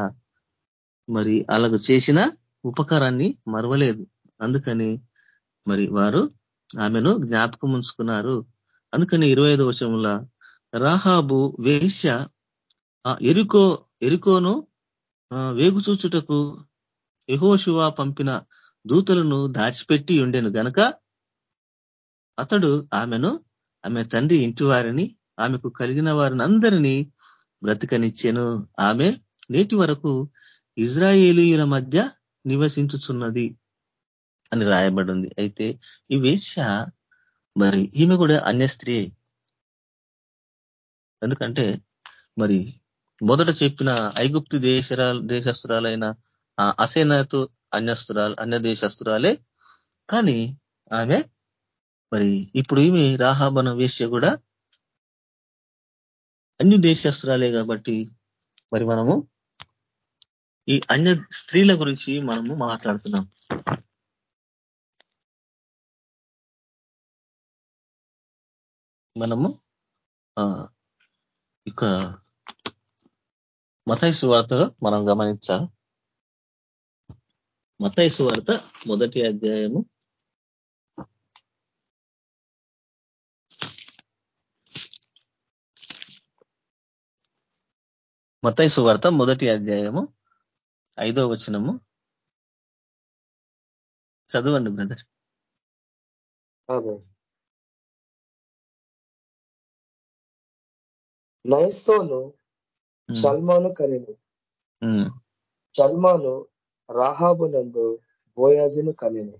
[SPEAKER 4] మరి అలాగ చేసిన ఉపకారాన్ని మరవలేదు. అందుకని మరి వారు ఆమెను జ్ఞాపకం ఉంచుకున్నారు. అందుకని ఇరవై ఐదు వచనంలో రాహాబు వేశ్య ఎరుకో ఎరుకోను వేగు చూచుటకు యహోశివ పంపిన దూతలను దాచిపెట్టి ఉండెను గనక అతడు ఆమెను ఆమె తండ్రి ఇంటి వారిని ఆమెకు కలిగిన వారిని అందరినీ బ్రతకనిచ్చాను. ఆమె నేటి వరకు ఇజ్రాయేలీయుల మధ్య నివసించుచున్నది. అని రాయబడింది. అయితే ఈ వేశ్య మరి ఈమె కూడా అన్య స్త్రీ. ఎందుకంటే మరి మొదట చెప్పిన ఐగుప్తు దేశరాలు దేశస్తురాలైన అసేనతో అన్యస్తురాలు అన్య దేశస్తురాలే కానీ ఆమె మరి ఇప్పుడు ఈమె రాహాబన వేశ్య కూడా అన్య దేశస్తురాలే కాబట్టి మరి మనము ఈ అన్య స్త్రీల గురించి మనము మాట్లాడుతున్నాం. మనము ఇక మతైసు వార్తలో మనం గమనించాలి? మతైసు వార్త మొదటి అధ్యాయము. మతైసు వార్త మొదటి అధ్యాయము ఐదో వచనము. చదవండి బ్రదర్.
[SPEAKER 5] నైసోను చల్మాను కనెను. చల్మాను రాహాబు నందు బోయాజును కనెను.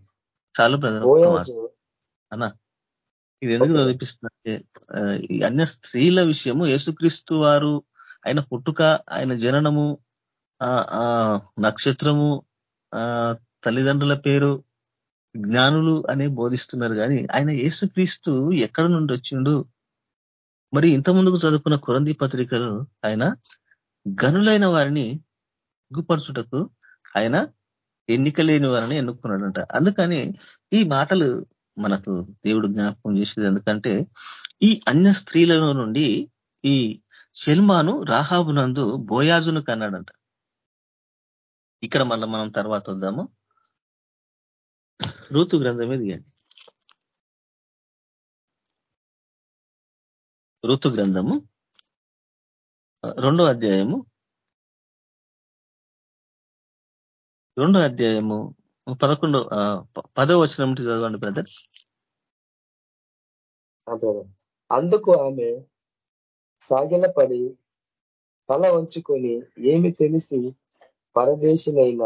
[SPEAKER 4] చాలు బ్రదర్
[SPEAKER 5] బోయాజు
[SPEAKER 4] అన్నా ఇది ఎందుకు చదివిపిస్తుందంటే అన్య స్త్రీల విషయము యేసుక్రీస్తు వారు ఆయన పుట్టుక ఆయన జననము ఆ నక్షత్రము ఆ తల్లిదండ్రుల పేరు జ్ఞానులు అనే బోధిస్తున్నారు. కానీ ఆయన యేసుక్రీస్తు ఎక్కడ నుండి వచ్చిండు? మరి ఇంత ముందుకు చదువుకున్న కురంది పత్రికలు ఆయన గనులైన వారిని గుపరచుటకు ఆయన ఎన్నిక లేని వారిని ఎన్నుకున్నాడంట. అందుకని ఈ మాటలు మనకు దేవుడు జ్ఞాపకం చేసేది ఎందుకంటే ఈ అన్య స్త్రీలలో నుండి ఈ షెల్మాను రాహాబునందు బోయాజును కన్నాడంట. ఇక్కడ మళ్ళీ మనం తర్వాత వద్దాము. ఋతు గ్రంథం ఇది ఋతు గ్రంథము రెండో అధ్యాయము రెండో అధ్యాయము పదకొండో పదో వచ్చిన చదవండి బ్రదర్.
[SPEAKER 5] అందుకు ఆమె సాగిలపడి తల వంచుకొని ఏమి తెలిసి పరదేశినైన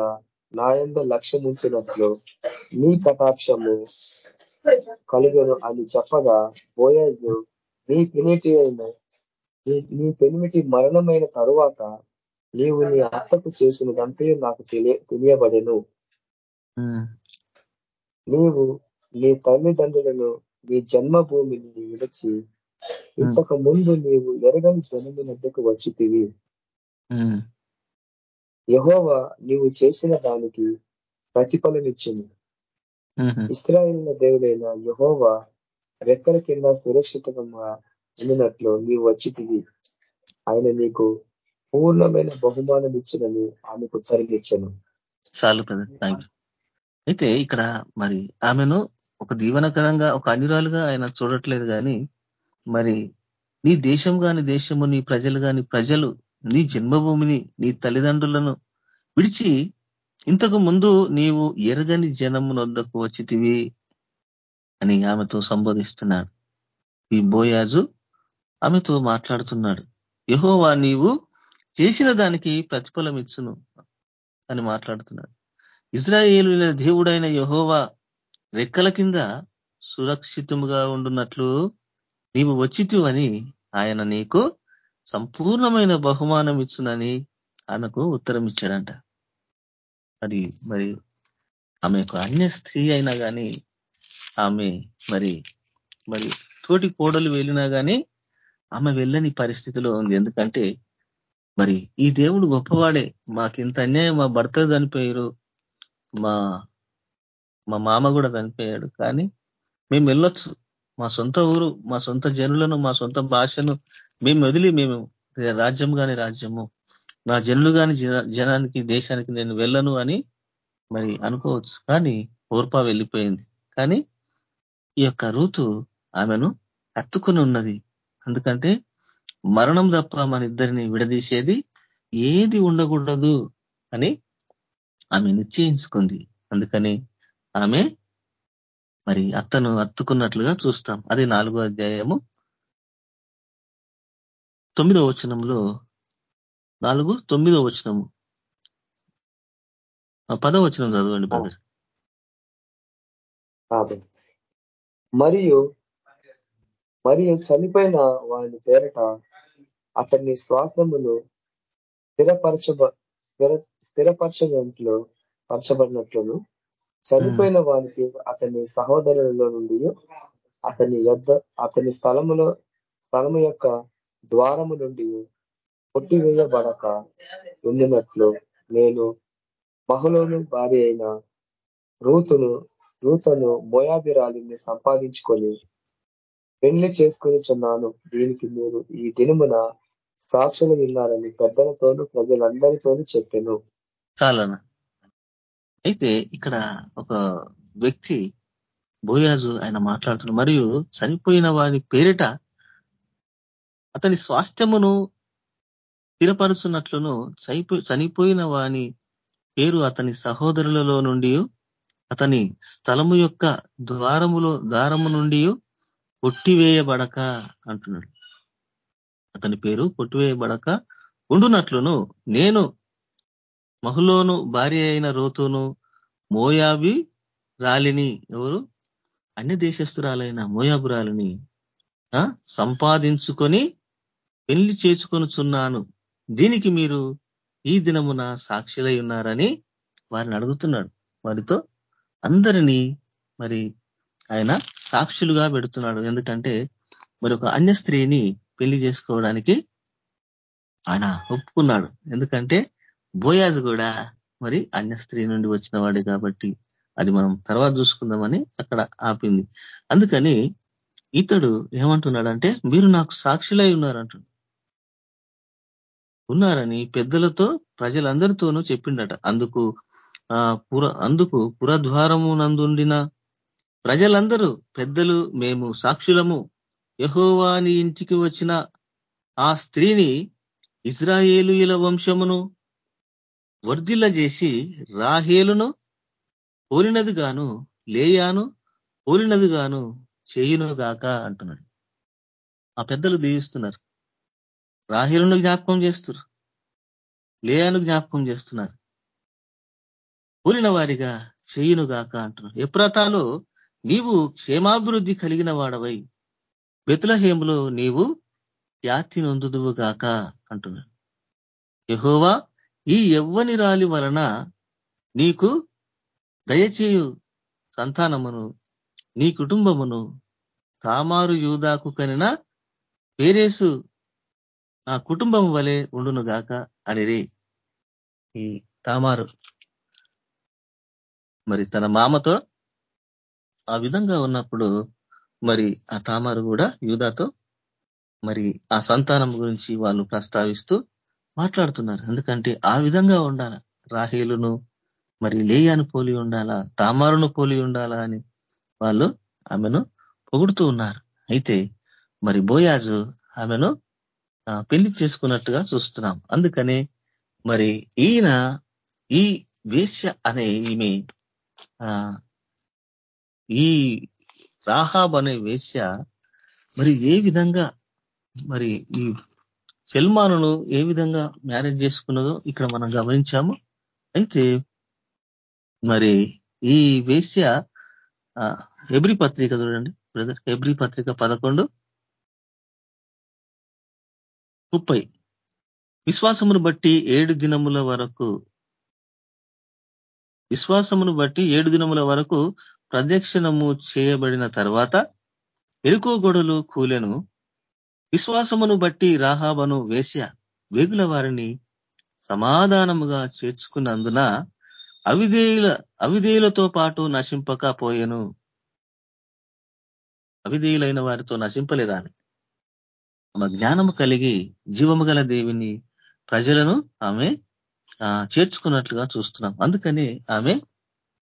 [SPEAKER 5] నాయంద లక్ష్యముంచినట్లు నీ కటాక్షము కలుగును అని చెప్పగా బోయాజు నీ పెనిటి అయిన నీ పెనిమిటి మరణమైన తరువాత నీవు నీ అత్తకు చేసినదంటే నాకు తెలియ తెలియబడెను. నీవు నీ తల్లిదండ్రులను నీ జన్మభూమిని విడిచి ఇంతకు ముందు నీవు ఎరగని జనము మధ్యకు వచ్చితివి. యహోవా నీవు చేసిన దానికి ప్రతిఫలమిచ్చింది ఇస్రాయిల్ దేవుడైన యహోవా రెక్కల కింద సురక్షితంగా ఉండినట్లు నీవు వచ్చితివి. ఆయన నీకు పూర్ణమైన బహుమానం ఇచ్చినని ఆమెకు తరిగిచ్చాను
[SPEAKER 4] చాలు అయితే ఇక్కడ మరి ఆమెను ఒక దీవనకరంగా ఒక అనిరాలుగా ఆయన చూడట్లేదు కానీ మరి నీ దేశం కాని దేశము నీ ప్రజలు కాని ప్రజలు నీ జన్మభూమిని నీ తల్లిదండ్రులను విడిచి ఇంతకు ముందు నీవు ఎరగని జనమునొద్దకు వచ్చితివి. అని ఆమెతో సంబోధిస్తున్నాడు. ఈ బోయాజు ఆమెతో మాట్లాడుతున్నాడు. యహోవా నీవు చేసిన దానికి ప్రతిఫలం ఇచ్చును అని మాట్లాడుతున్నాడు. ఇజ్రాయేలు దేవుడైన యహోవా రెక్కల కింద సురక్షితముగా ఉండున్నట్లు నీవు వచ్చితివని ఆయన నీకు సంపూర్ణమైన బహుమానం ఇచ్చునని ఆమెకు ఉత్తరం ఇచ్చాడంట అది మరి ఆమె ఒక అన్య స్త్రీ అయినా కానీ ఆమె మరి మరి తోటి కోడలు వెళ్ళినా కానీ ఆమె వెళ్ళని పరిస్థితిలో ఉంది. ఎందుకంటే మరి ఈ దేవుడు గొప్పవాడే. మాకింత అన్యాయం మా భర్త చనిపోయారు మా మా మామ కూడా చనిపోయాడు. కానీ మేము వెళ్ళొచ్చు. మా సొంత ఊరు మా సొంత జనులను మా సొంత భాషను మేము వదిలి మేము రాజ్యం కాని రాజ్యము. నా జనులు కాని జనానికి దేశానికి నేను వెళ్ళను అని మరి అనుకోవచ్చు. కానీ ఓర్పా వెళ్ళిపోయింది. కానీ ఈ యొక్క రూతు ఆమెను హత్తుకుని ఉన్నది. ఎందుకంటే మరణం తప్ప మన ఇద్దరిని విడదీసేది ఏది ఉండకూడదు అని ఆమె నిశ్చయించుకుంది. అందుకని ఆమె మరి అత్తను అత్తుకున్నట్లుగా చూస్తాం. అది నాలుగో అధ్యాయము తొమ్మిదో వచనంలో నాలుగు తొమ్మిదో వచనము. పదో వచనం చదవండి బ్రదర్
[SPEAKER 5] మరియు మరియు చనిపోయిన వాని పేరట అతన్ని శ్వాసములు స్థిరపరచబ స్థిర స్థిరపరచనట్లు పరచబడినట్లును చనిపోయిన వానికి అతని సహోదరులలో నుండి అతని యొద్ అతని స్థలములో స్థలము యొక్క ద్వారము నుండి కొట్టివేయబడక ఉండినట్లు నేను మహలోను భార్య అయిన రూతును రూతను మోయాబిరాలిని సంపాదించుకొని పెళ్ళి చేసుకొనిచున్నాను. దీనికి మీరు ఈ దినమున సాక్షులు విన్నారని పెద్దలతోనూ ప్రజలందరితోనూ చెప్పాను.
[SPEAKER 4] చాలన అయితే ఇక్కడ ఒక వ్యక్తి బోయాజు ఆయన మాట్లాడుతున్నాడు. మరియు చనిపోయిన వారి పేరిట అతని స్వాస్థ్యమును స్థిరపరుచున్నట్లును చనిపోయిన వాని పేరు అతని సహోదరులలో నుండి అతని స్థలము యొక్క ద్వారములో ద్వారము నుండి కొట్టివేయబడక అంటున్నాడు. అతని పేరు కొట్టివేయబడక ఉండునట్లును నేను మహులోను భార్య అయిన రోతును మోయాబి రాలిని ఎవరు? అన్య దేశస్తురాలైన మోయాబురాలిని సంపాదించుకొని పెళ్ళి చేసుకొనుచున్నాను దీనికి మీరు ఈ దినమున సాక్షులై ఉన్నారని వారిని అడుగుతున్నాడు. వారితో అందరినీ మరి ఆయన సాక్షులుగా పెడుతున్నాడు. ఎందుకంటే మరి ఒక అన్య స్త్రీని పెళ్ళి చేసుకోవడానికి ఆయన ఒప్పుకున్నాడు. ఎందుకంటే బోయాజ్ కూడా మరి అన్య స్త్రీ నుండి వచ్చిన వాడే కాబట్టి అది మనం తర్వాత చూసుకుందామని అక్కడ ఆపింది. అందుకని ఇతడు ఏమంటున్నాడంటే మీరు నాకు సాక్షులై ఉన్నారంటు ఉన్నారని పెద్దలతో ప్రజలందరితోనూ చెప్పిండట. అందుకు పుర అందుకు పురద్వారము నందుండిన ప్రజలందరూ పెద్దలు మేము సాక్షులము. యహోవాని ఇంటికి వచ్చిన ఆ స్త్రీని ఇజ్రాయేలుయుల వంశమును వర్ధిల్ల చేసి రాహేలును పోలినది గాను లేయాను పోలినది గాను చేయును గాక అంటున్నాడు. ఆ పెద్దలు దీవిస్తున్నారు. రాహేలును జ్ఞాపకం చేస్తున్నారు లేయాను జ్ఞాపకం చేస్తున్నారు. కూలిన వారిగా చేయును గాక ఎప్రతాలో నీవు క్షేమాభివృద్ధి కలిగిన వాడవై బెతులహేములో నీవు జాతి నొందుదువు గాక అంటున్నాడు. యహోవా ఈ ఎవ్వని రాలి వలన నీకు దయచేయు సంతానమును నీ కుటుంబమును తామారు యూదాకు కనిన పేరేసు ఆ కుటుంబం వలె ఉండునుగాక అనిరి. ఈ తామారు మరి తన మామతో ఆ విధంగా ఉన్నప్పుడు మరి ఆ తామారు కూడా యూదాతో మరి ఆ సంతానం గురించి వాళ్ళు ప్రస్తావిస్తూ మాట్లాడుతున్నారు. ఎందుకంటే ఆ విధంగా ఉండాల? రాహేలును మరి లేయాను పోలి ఉండాలా? తామారును పోలి ఉండాలా అని వాళ్ళు ఆమెను పొగుడుతూ ఉన్నారు. అయితే మరి బోయాజు ఆమెను పెళ్ళి చేసుకున్నట్టుగా చూస్తున్నాం. అందుకనే మరి ఈయన ఈ వేశ్య అనే ఈమె ఈ రాహాబ్ అనే వేశ్య మరి ఏ విధంగా మరి ఈ సెల్మాను ఏ విధంగా మ్యారేజ్ చేసుకున్నదో ఇక్కడ మనం గమనించాము. అయితే మరి ఈ వేశ్య ఎబ్రి పత్రిక చూడండి బ్రదర్ ఎబ్రి పత్రిక పదకొండు ముప్పై. విశ్వాసమును బట్టి ఏడు దినముల వరకు విశ్వాసమును బట్టి ఏడు దినముల వరకు ప్రదక్షిణము చేయబడిన తర్వాత ఎరుకో గొడలు కూలెను. విశ్వాసమును బట్టి రాహాబను వేశ్య వేగుల వారిని సమాధానముగా చేర్చుకున్నందున అవిధేయుల అవిధేయులతో పాటు నశింపకపోయెను. అవిధేయులైన వారితో నశింపలేదా ఆమె జ్ఞానము కలిగి జీవము గల దేవిని ప్రజలను ఆమె చేర్చుకున్నట్లుగా చూస్తున్నాం. అందుకని ఆమె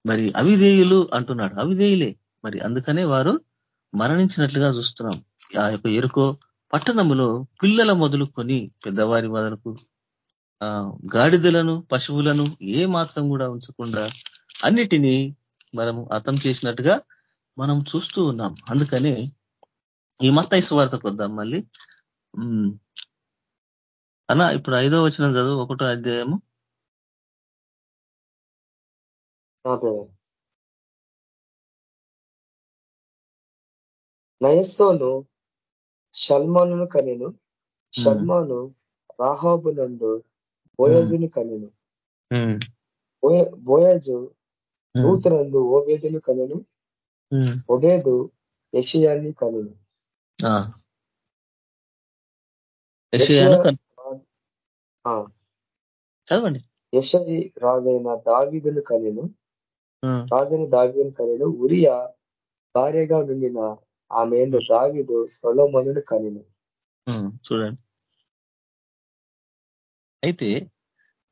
[SPEAKER 4] మరి అవిధేయులు అంటున్నాడు. అవిధేయులే. మరి అందుకనే వారు మరణించినట్లుగా చూస్తున్నాం. ఆ యొక్క ఎరుకో పట్టణములో పిల్లల మొదలుకొని పెద్దవారి వదలకు ఆ గాడిదలను పశువులను ఏ మాత్రం కూడా ఉంచకుండా అన్నిటినీ మనము అర్థం చేసినట్టుగా మనం చూస్తూ ఉన్నాం. అందుకనే ఈ మత్త వార్తకు వద్దాం మళ్ళీ. అన్న ఇప్పుడు ఐదో వచ్చిన చదువు ఒకటో అధ్యాయము.
[SPEAKER 5] నయస్సోను షల్మాను కనెను. షల్మాను రాహాబునందు బోయజుని కనెను. బోయజు నూతనందు ఓబేదును కనెను. ఒబేదు యషియాన్ని కనెను.
[SPEAKER 4] చదవండి.
[SPEAKER 5] యశవి రాజైన దావిదును కనెను. రాజైన దావిదును కనెను ఉరియా భార్యగా నుండిన ఆమె దావిదు సొలోమనును కనెను.
[SPEAKER 4] చూడండి. అయితే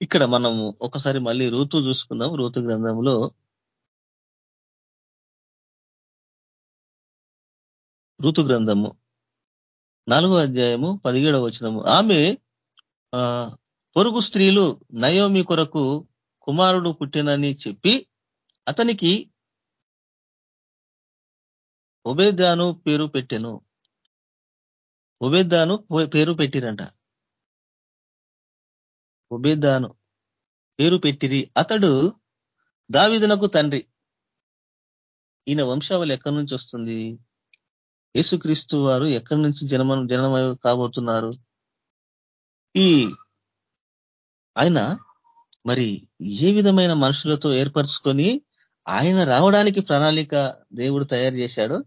[SPEAKER 4] ఇక్కడ మనము ఒకసారి మళ్ళీ రూతు చూసుకుందాం. రూతు గ్రంథంలో ఋతు గ్రంథము నాలుగో అధ్యాయము పదిహేడవ వచనము. ఆమె పొరుగు స్త్రీలు నయోమి కొరకు కుమారుడు పుట్టినని చెప్పి అతనికి ఒబేదాను పేరు పెట్టెను. ఉబేదాను పేరు పెట్టిరంట. ఉబేదాను పేరు పెట్టిరి. అతడు దావిదునకు తండ్రి. ఈయన వంశావళి ఎక్కడి నుంచి వస్తుంది? యేసుక్రీస్తు వారు ఎక్కడి నుంచి జన్మ జనమ కాబోతున్నారు? ఈ ఆయన మరి ఏ విధమైన మనుషులతో ఏర్పరచుకొని ఆయన రావడానికి ప్రణాళిక దేవుడు తయారు చేశాడో.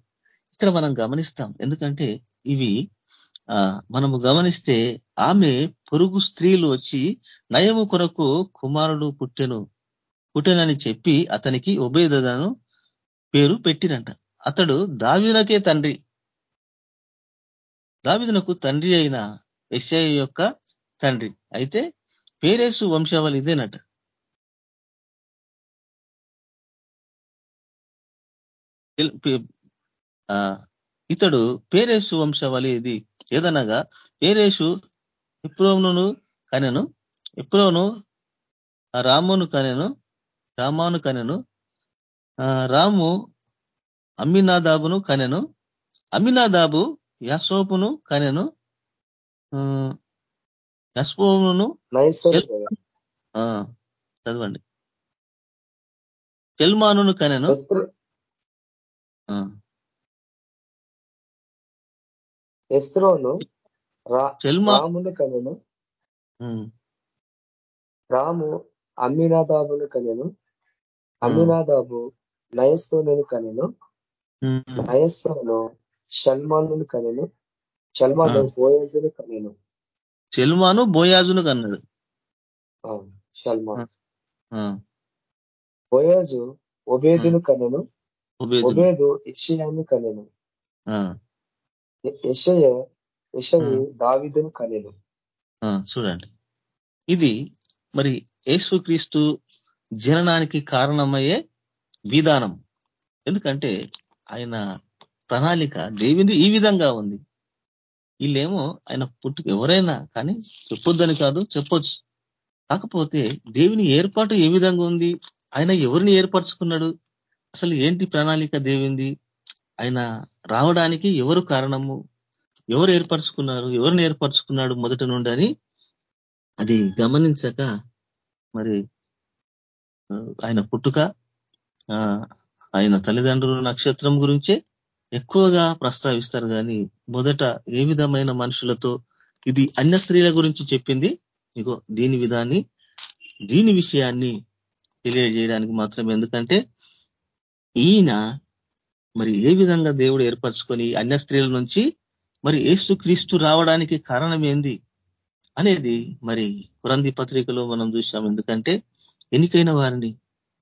[SPEAKER 4] ఇక్కడ మనం గమనిస్తాం. ఎందుకంటే ఇవి మనము గమనిస్తే ఆమె పొరుగు స్త్రీలు వచ్చి నయము కొరకు కుమారుడు పుట్టెను పుట్టెనని చెప్పి అతనికి ఉభయదను పేరు పెట్టిరంట. అతడు దావినకే తండ్రి. దావిదునకు తండ్రి అయిన ఎస్ఐ యొక్క తండ్రి. అయితే పేరేసు వంశావళి ఇదేనట. ఇతడు పేరేసు వంశావళి ఇది ఏదనగా పేరేసు ఇప్రోను కనెను ఇప్రోను రామును కనెను రామాను కనెను రాము అమ్మినాదాబును కనెను అమినాదాబు యశోపును కనెను యశోపును చదవండి. తెల్మాను కనెను
[SPEAKER 5] ఎస్రోను రామును కనెను. రాము అమ్మినాదాబును కనెను. అమ్మినాదాబు నయస్సోను కనెను. నయస్సోను షల్మాను కనెను. షల్మాను బోయాజును కనెను.
[SPEAKER 4] షల్మాను బోయాజును కన్నాడు.
[SPEAKER 5] షల్మాన్. బోయాజు ఒబేదును కనెను. ఒబేదు ఇషయాన్ని కనెను. యశయ దావిదును కనెను.
[SPEAKER 4] చూడండి. ఇది మరి యేసుక్రీస్తు జననానికి కారణమయ్యే విధానం. ఎందుకంటే ఆయన ప్రణాళిక దేవింది ఈ విధంగా ఉంది. వీళ్ళేమో ఆయన పుట్టుకు ఎవరైనా కానీ చెప్పొద్దని కాదు చెప్పొచ్చు. కాకపోతే దేవుని ఏర్పాటు ఏ విధంగా ఉంది? ఆయన ఎవరిని ఏర్పరచుకున్నాడు? అసలు ఏంటి ప్రణాళిక దేవింది ఆయన రావడానికి ఎవరు కారణము? ఎవరు ఏర్పరచుకున్నారు? ఎవరిని ఏర్పరచుకున్నాడు మొదటి నుండి అని అది గమనించక మరి ఆయన పుట్టుక ఆయన తల్లిదండ్రుల నక్షత్రం గురించే ఎక్కువగా ప్రస్తావిస్తారు కానీ మొదట ఏ విధమైన మనుషులతో ఇది అన్య స్త్రీల గురించి చెప్పింది? ఇగో దీని విధాన్ని దీని విషయాన్ని తెలియజేయడానికి మాత్రం ఎందుకంటే ఈయన మరి ఏ విధంగా దేవుడు ఏర్పరచుకొని అన్య స్త్రీల నుంచి మరి ఏసు క్రీస్తు రావడానికి కారణం ఏంది అనేది మరి కురంది పత్రికలో మనం చూసాం ఎందుకంటే ఎన్నికైన వారిని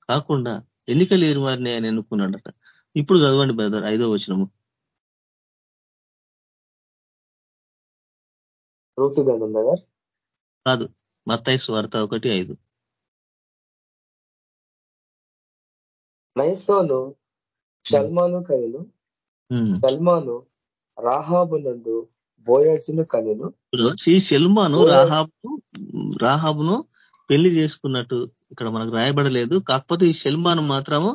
[SPEAKER 4] కాకుండా ఎన్నిక లేని వారిని ఆయన ఎన్నుకున్నాడట. ఇప్పుడు చదవండి బ్రదర్ ఐదో వచనము. కాదు మత్తైసు వార్త ఒకటి ఐదు.
[SPEAKER 5] షల్మాను కనెను
[SPEAKER 4] ఉమ్.
[SPEAKER 5] సల్మాను రాహాబు నందు బోయాజును
[SPEAKER 4] ఇప్పుడు ఈ షెల్మాను రాహాబు రాహాబును పెళ్ళి చేసుకున్నట్టు ఇక్కడ మనకు రాయబడలేదు. కాకపోతే ఈ షెల్మాను మాత్రము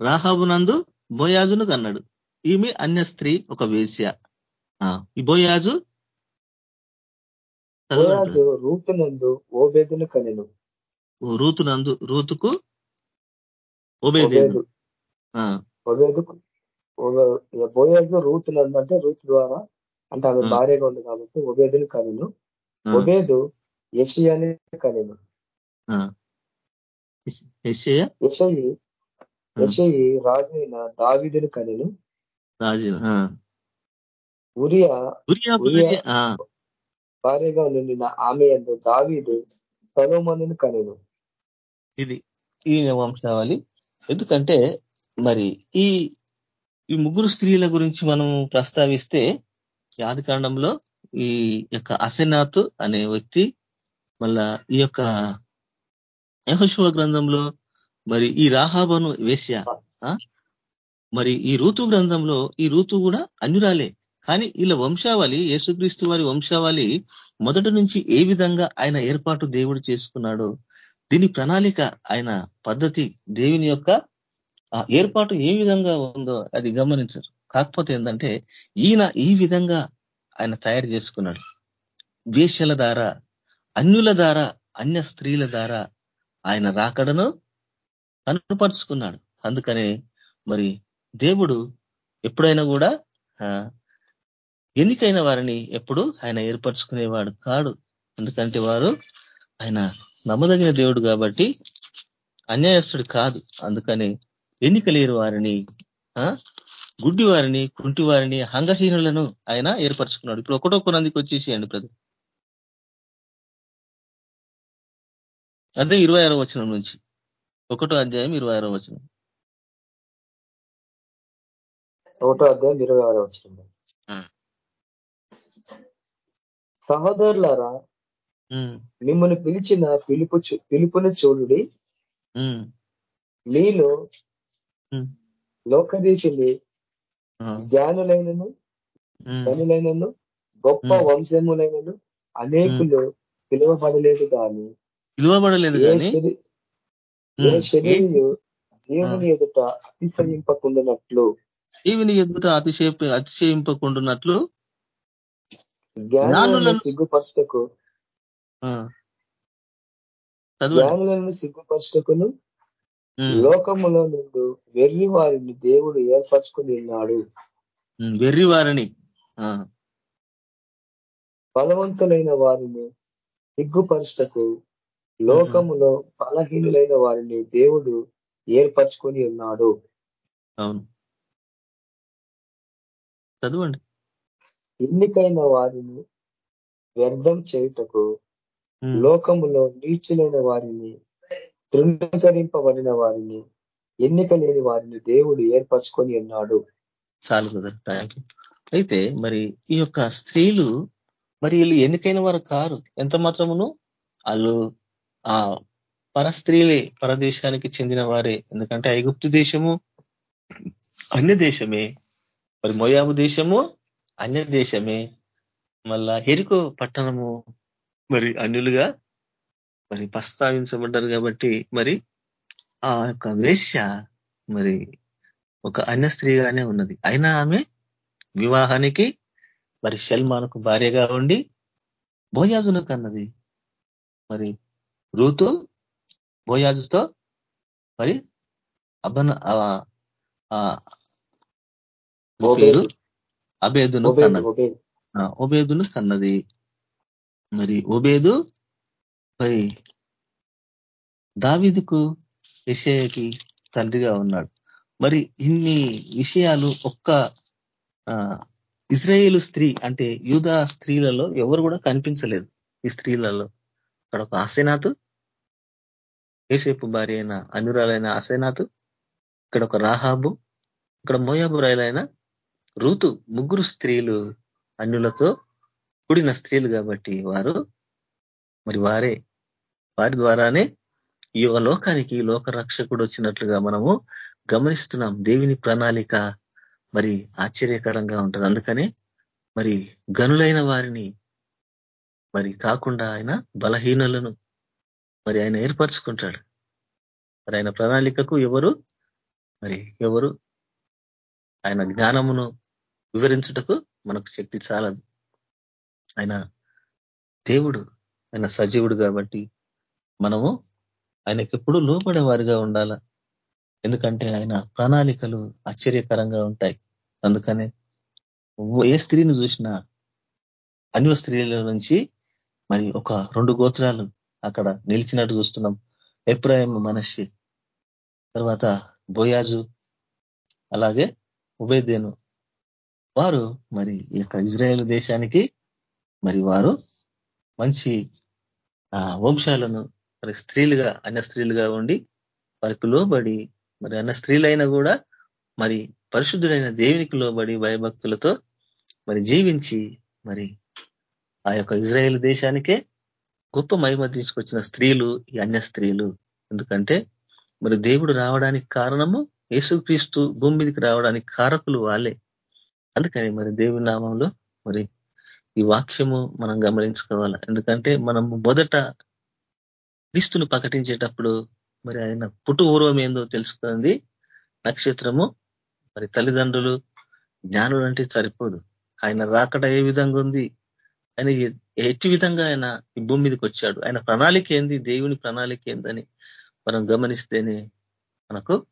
[SPEAKER 4] రాహాబు నందు బోయాజును కన్నాడు. ఈమె అన్య స్త్రీ ఒక వేశ్య. ఈ బోయాజు
[SPEAKER 5] బోయాజు రూతు నందు ఓబేదును కనెను.
[SPEAKER 4] ఓ రూతు నందు రూతుకు ఓబేదేదు
[SPEAKER 5] ఓబేదు బోయాజు రూతు నందు అంటే రూతు ద్వారా అంటే ఆమె. భార్యగా ఉంది కాబట్టి ఒబేదును కనెను. ఒబేదు యషియాని కనెను.
[SPEAKER 4] యెషయా
[SPEAKER 5] యషయి రాజు అయిన దావిదును కనెను.
[SPEAKER 4] రాజు.
[SPEAKER 5] ఉరియా భార్యగా నిండిన ఆమె ఎందు దావీదు సలోమనును కనెను.
[SPEAKER 4] ఇది ఈయన వంశావళి. ఎందుకంటే మరి ఈ ఈ ముగ్గురు స్త్రీల గురించి మనం ప్రస్తావిస్తే ఆది కాండంలో ఈ యొక్క అసెనాథ్ అనే వ్యక్తి మళ్ళా ఈ యొక్క యహశువ గ్రంథంలో మరి ఈ రాహాబను వేశ్య ఆ? మరి ఈ ఋతు గ్రంథంలో ఈ ఋతు కూడా అన్యురాలే కానీ వీళ్ళ వంశావళి యేసుక్రీస్తు వారి వంశావళి మొదటి నుంచి ఏ విధంగా ఆయన ఏర్పాటు దేవుడు చేసుకున్నాడో దీని ప్రణాళిక ఆయన పద్ధతి దేవుని యొక్క ఆ ఏర్పాటు ఏ విధంగా ఉందో అది గమనించరు. కాకపోతే ఏంటంటే ఈయన ఈ విధంగా ఆయన తయారు చేసుకున్నాడు. వేశ్యల ద్వారా అన్యుల ద్వారా అన్య స్త్రీల ద్వారా ఆయన రాకడను కనుపరుచుకున్నాడు. అందుకనే మరి దేవుడు ఎప్పుడైనా కూడా ఎన్నికైన వారిని ఎప్పుడు ఆయన ఏర్పరచుకునేవాడు కాడు. ఎందుకంటే వారు ఆయన నమ్మదగిన దేవుడు కాబట్టి అన్యాయస్తుడు కాదు. అందుకని ఎన్నిక లేరు వారిని గుడ్డి వారిని కుంటి వారిని అంగహీనులను ఆయన ఏర్పరచుకున్నాడు. ఇప్పుడు ఒకటో కొనందికి వచ్చేసేయండి ప్రతి అదే ఇరవై ఆరో వచనం నుంచి. ఒకటో అధ్యాయం ఇరవై ఆరో వచనం.
[SPEAKER 5] ఒకటో అధ్యాయం ఇరవై ఆరో
[SPEAKER 4] ఆ.
[SPEAKER 5] సహోదరులారా మిమ్మల్ని పిలిచిన పిలుపు పిలుపుని చూడుడి.
[SPEAKER 4] ఉమ్,
[SPEAKER 5] మీలో లోకరీతిని జ్ఞానులైనను ధనులైనను గొప్ప. వంశములైనను అనేకులు పిలువబడలేదు కానీ
[SPEAKER 4] పిలువబడలేదు కానీ
[SPEAKER 5] శరీరు దేవుని ఎదుట అతిశయింపకుండానట్లు.
[SPEAKER 4] దేవుని ఎదుట అతిశయ అతిశయింపకుండున్నట్లు
[SPEAKER 5] జ్ఞానులను
[SPEAKER 4] చదవండి.
[SPEAKER 5] జ్ఞానులను సిగ్గుపరచటకును
[SPEAKER 4] ఉమ్,
[SPEAKER 5] లోకములో నుండి వెర్రి వారిని దేవుడు ఏర్పరచుకుని ఉన్నాడు.
[SPEAKER 4] వెర్రి వారిని.
[SPEAKER 5] బలవంతులైన వారిని సిగ్గుపరచటకు లోకములో బలహీనులైన వారిని దేవుడు ఏర్పరచుకొని ఉన్నాడు.
[SPEAKER 4] అవును. చదవండి.
[SPEAKER 5] ఎన్నికైన వారిని వ్యర్థం చేయుటకు లోకములో నీచులైన వారిని తృణీకరింపబడిన వారిని ఎన్నిక లేని వారిని దేవుడు ఏర్పరచుకొని ఉన్నాడు.
[SPEAKER 4] చాలు కదా థ్యాంక్ యూ అయితే మరి ఈ యొక్క స్త్రీలు మరి వీళ్ళు ఎన్నికైన వారు కారు? ఎంత మాత్రమును? వాళ్ళు ఆ పర స్త్రీలే పరదేశానికి చెందిన వారే. ఎందుకంటే ఐగుప్తు దేశము అన్య దేశమే మరి మొయాబు దేశము అన్య దేశమే. మళ్ళా హెరికో పట్టణము మరి అన్యులుగా మరి ప్రస్తావించబడ్డారు కాబట్టి మరి ఆ యొక్క వేశ్య మరి ఒక అన్య స్త్రీగానే ఉన్నది. అయినా ఆమె వివాహానికి మరి షల్మానుకు భార్యగా ఉండి బోయాజును కన్నది. మరి రూతు బోయాజుతో మరి అబన పేరు అబేదును కన్నది. ఒబేదును కన్నది. మరి ఒబేదు మరి దావీదుకు ఇషయకి తండ్రిగా ఉన్నాడు. మరి ఇన్ని విషయాలు ఒక్క ఇజ్రాయేలు స్త్రీ అంటే యూదా స్త్రీలలో ఎవరు కూడా కనిపించలేదు ఈ స్త్రీలలో. అక్కడ ఒక ఆసేనాథు ఏసేపు భార్య అయిన అనురాలైన ఆసేనాథు ఇక్కడ ఒక రాహాబు ఇక్కడ మోయాబురాయలైన రూతు ముగ్గురు స్త్రీలు అన్యులతో కూడిన స్త్రీలు కాబట్టి వారు మరి వారే వారి ద్వారానే ఈ లోకానికి లోక రక్షకుడు వచ్చినట్లుగా మనము గమనిస్తున్నాం. దేవుని ప్రణాళిక మరి ఆశ్చర్యకరంగా ఉంటుంది. అందుకనే మరి గనులైన వారిని మరి కాకుండా ఆయన బలహీనలను మరి ఆయన ఏర్పరచుకుంటాడు. మరి ఆయన ప్రణాళికకు ఎవరు మరి ఎవరు ఆయన జ్ఞానమును వివరించుటకు మనకు శక్తి చాలదు. ఆయన దేవుడు ఆయన సజీవుడు కాబట్టి మనము ఆయనకి ఎప్పుడు లోపడే వారిగా ఉండాల. ఎందుకంటే ఆయన ప్రణాళికలు ఆశ్చర్యకరంగా ఉంటాయి. అందుకనే ఏ స్త్రీని చూసినా అన్య స్త్రీల నుంచి మరి ఒక రెండు గోత్రాలు అక్కడ నిలిచినట్టు చూస్తున్నాం. ఎప్రాయం మనషి తర్వాత బోయాజు అలాగే ఉబేదేను వారు మరి ఈ యొక్క ఇజ్రాయేల్ దేశానికి మరి వారు మంచి వంశాలను మరి స్త్రీలుగా అన్య స్త్రీలుగా ఉండి వారికి లోబడి మరి అన్న స్త్రీలైనా కూడా మరి పరిశుద్ధుడైన దేవునికి లోబడి భయభక్తులతో మరి జీవించి మరి ఆ యొక్క ఇజ్రాయేల్ దేశానికే గొప్ప మహిమ తీసుకొచ్చిన స్త్రీలు ఈ అన్య స్త్రీలు. ఎందుకంటే మరి దేవుడు రావడానికి కారణము యేసుక్రీస్తు భూమి మీదకి రావడానికి కారకులు వాళ్ళే. అందుకని మరి దేవుడి నామంలో మరి ఈ వాక్యము మనం గమనించుకోవాలి? ఎందుకంటే మనం మొదట క్రీస్తును ప్రకటించేటప్పుడు మరి ఆయన పుట్టు పూర్వం ఏందో తెలుస్తుంది. నక్షత్రము మరి తల్లిదండ్రులు జ్ఞానులు అంటే సరిపోదు. ఆయన రాకడ ఏ విధంగా ఉంది ఆయన ఎట్టి విధంగా ఆయన ఈ భూమి మీదకి వచ్చాడు? ఆయన ప్రణాళిక ఏంది? దేవుని ప్రణాళిక ఏందని మనం గమనిస్తేనే మనకు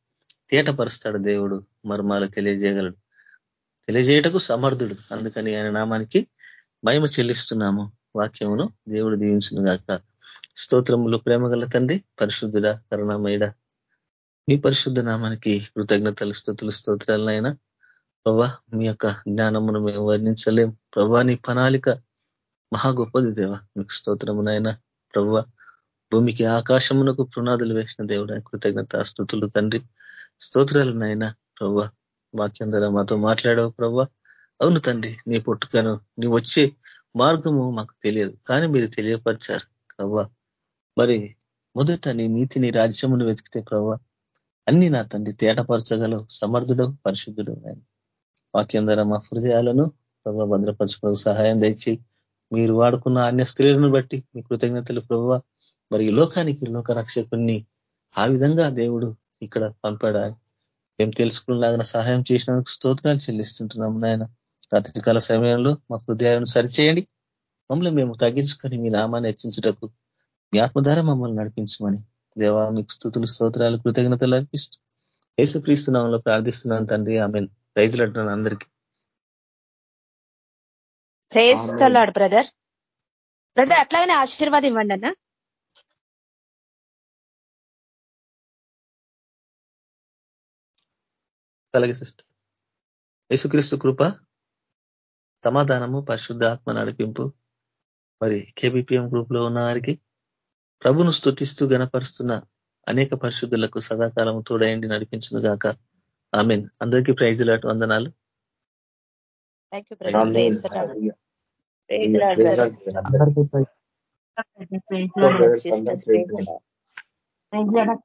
[SPEAKER 4] తేటపరుస్తాడు దేవుడు మర్మాలు తెలియజేయగలడు. తెలియజేయటకు సమర్థుడు. అందుకని ఆయన నామానికి మహిమ చెల్లిస్తున్నాము. వాక్యమును దేవుడు దీవించును గాక స్తోత్రములు ప్రేమగల తండ్రి పరిశుద్ధుడ కరుణామయుడ. మీ పరిశుద్ధ నామానికి కృతజ్ఞతలు స్థుతులు స్తోత్రాలైనా ప్రభా మీ యొక్క జ్ఞానమును మేము వర్ణించలేం. ప్రభా నీ ప్రణాళిక మహా గొప్పది దేవ. మీకు స్తోత్రమునైనా ప్రభా భూమికి ఆకాశమునకు పునాదులు వేసిన దేవుడ కృతజ్ఞత స్థుతులు తండ్రి. స్తోత్రాలు నాయన. ప్రభా వాక్యం ద్వారా మాతో మాట్లాడావు ప్రభా. అవును తండ్రి నీ పుట్టుకను నీ వచ్చే మార్గము మాకు తెలియదు కానీ మీరు తెలియపరిచారు. ప్రభా మరి మొదట నీ నీతిని రాజ్యమును వెతికితే ప్రభావ అన్ని నా తండ్రి తేటపరచగలవు సమర్థుడు పరిశుద్ధుడు ఆయన. వాక్యం ద్వారా మా హృదయాలను ప్రభావ భద్రపరచుకో సహాయం తెచ్చి మీరు వాడుకున్న అన్య స్త్రీలను బట్టి మీ కృతజ్ఞతలు ప్రభావ మరి ఈ లోకానికి లోక రక్షకుని ఆ విధంగా దేవుడు ఇక్కడ పంపాడా? మేము తెలుసుకునేలాగిన సహాయం చేసినందుకు స్తోత్రాలు చెల్లిస్తుంటున్నాం నాయన. రాత్రికాల సమయంలో మా హృదయాలను సరిచేయండి. మమ్మల్ని మేము తగ్గించుకొని మీ నామాన్ని హెచ్చించటకు మీ ఆత్మధార మమ్మల్ని నడిపించమని. దేవా మీకు స్థుతులు స్తోత్రాలు కృతజ్ఞతలు అర్పిస్తూ యేసుక్రీస్తు నామంలో ప్రార్థిస్తున్నాను తండ్రి. ఆమె రైతులు అంటున్నాను అందరికీ.
[SPEAKER 3] బ్రదర్. బ్రదర్ అట్లాగనే ఆశీర్వాదం ఇవ్వండి అన్న.
[SPEAKER 4] అలాగే సిస్టర్. యేసుక్రీస్తు కృప సమాధానము పరిశుద్ధ ఆత్మ నడిపింపు. మరి కేబిపిఎం గ్రూప్లో ఉన్న వారికి ప్రభును స్థుతిస్తూ గనపరుస్తున్న అనేక పరిశుద్ధులకు సదాకాలం తోడయండి నడిపించును గాక. ఆమెన్. అందరికీ ప్రైజ్ లాట్ వందనాలు.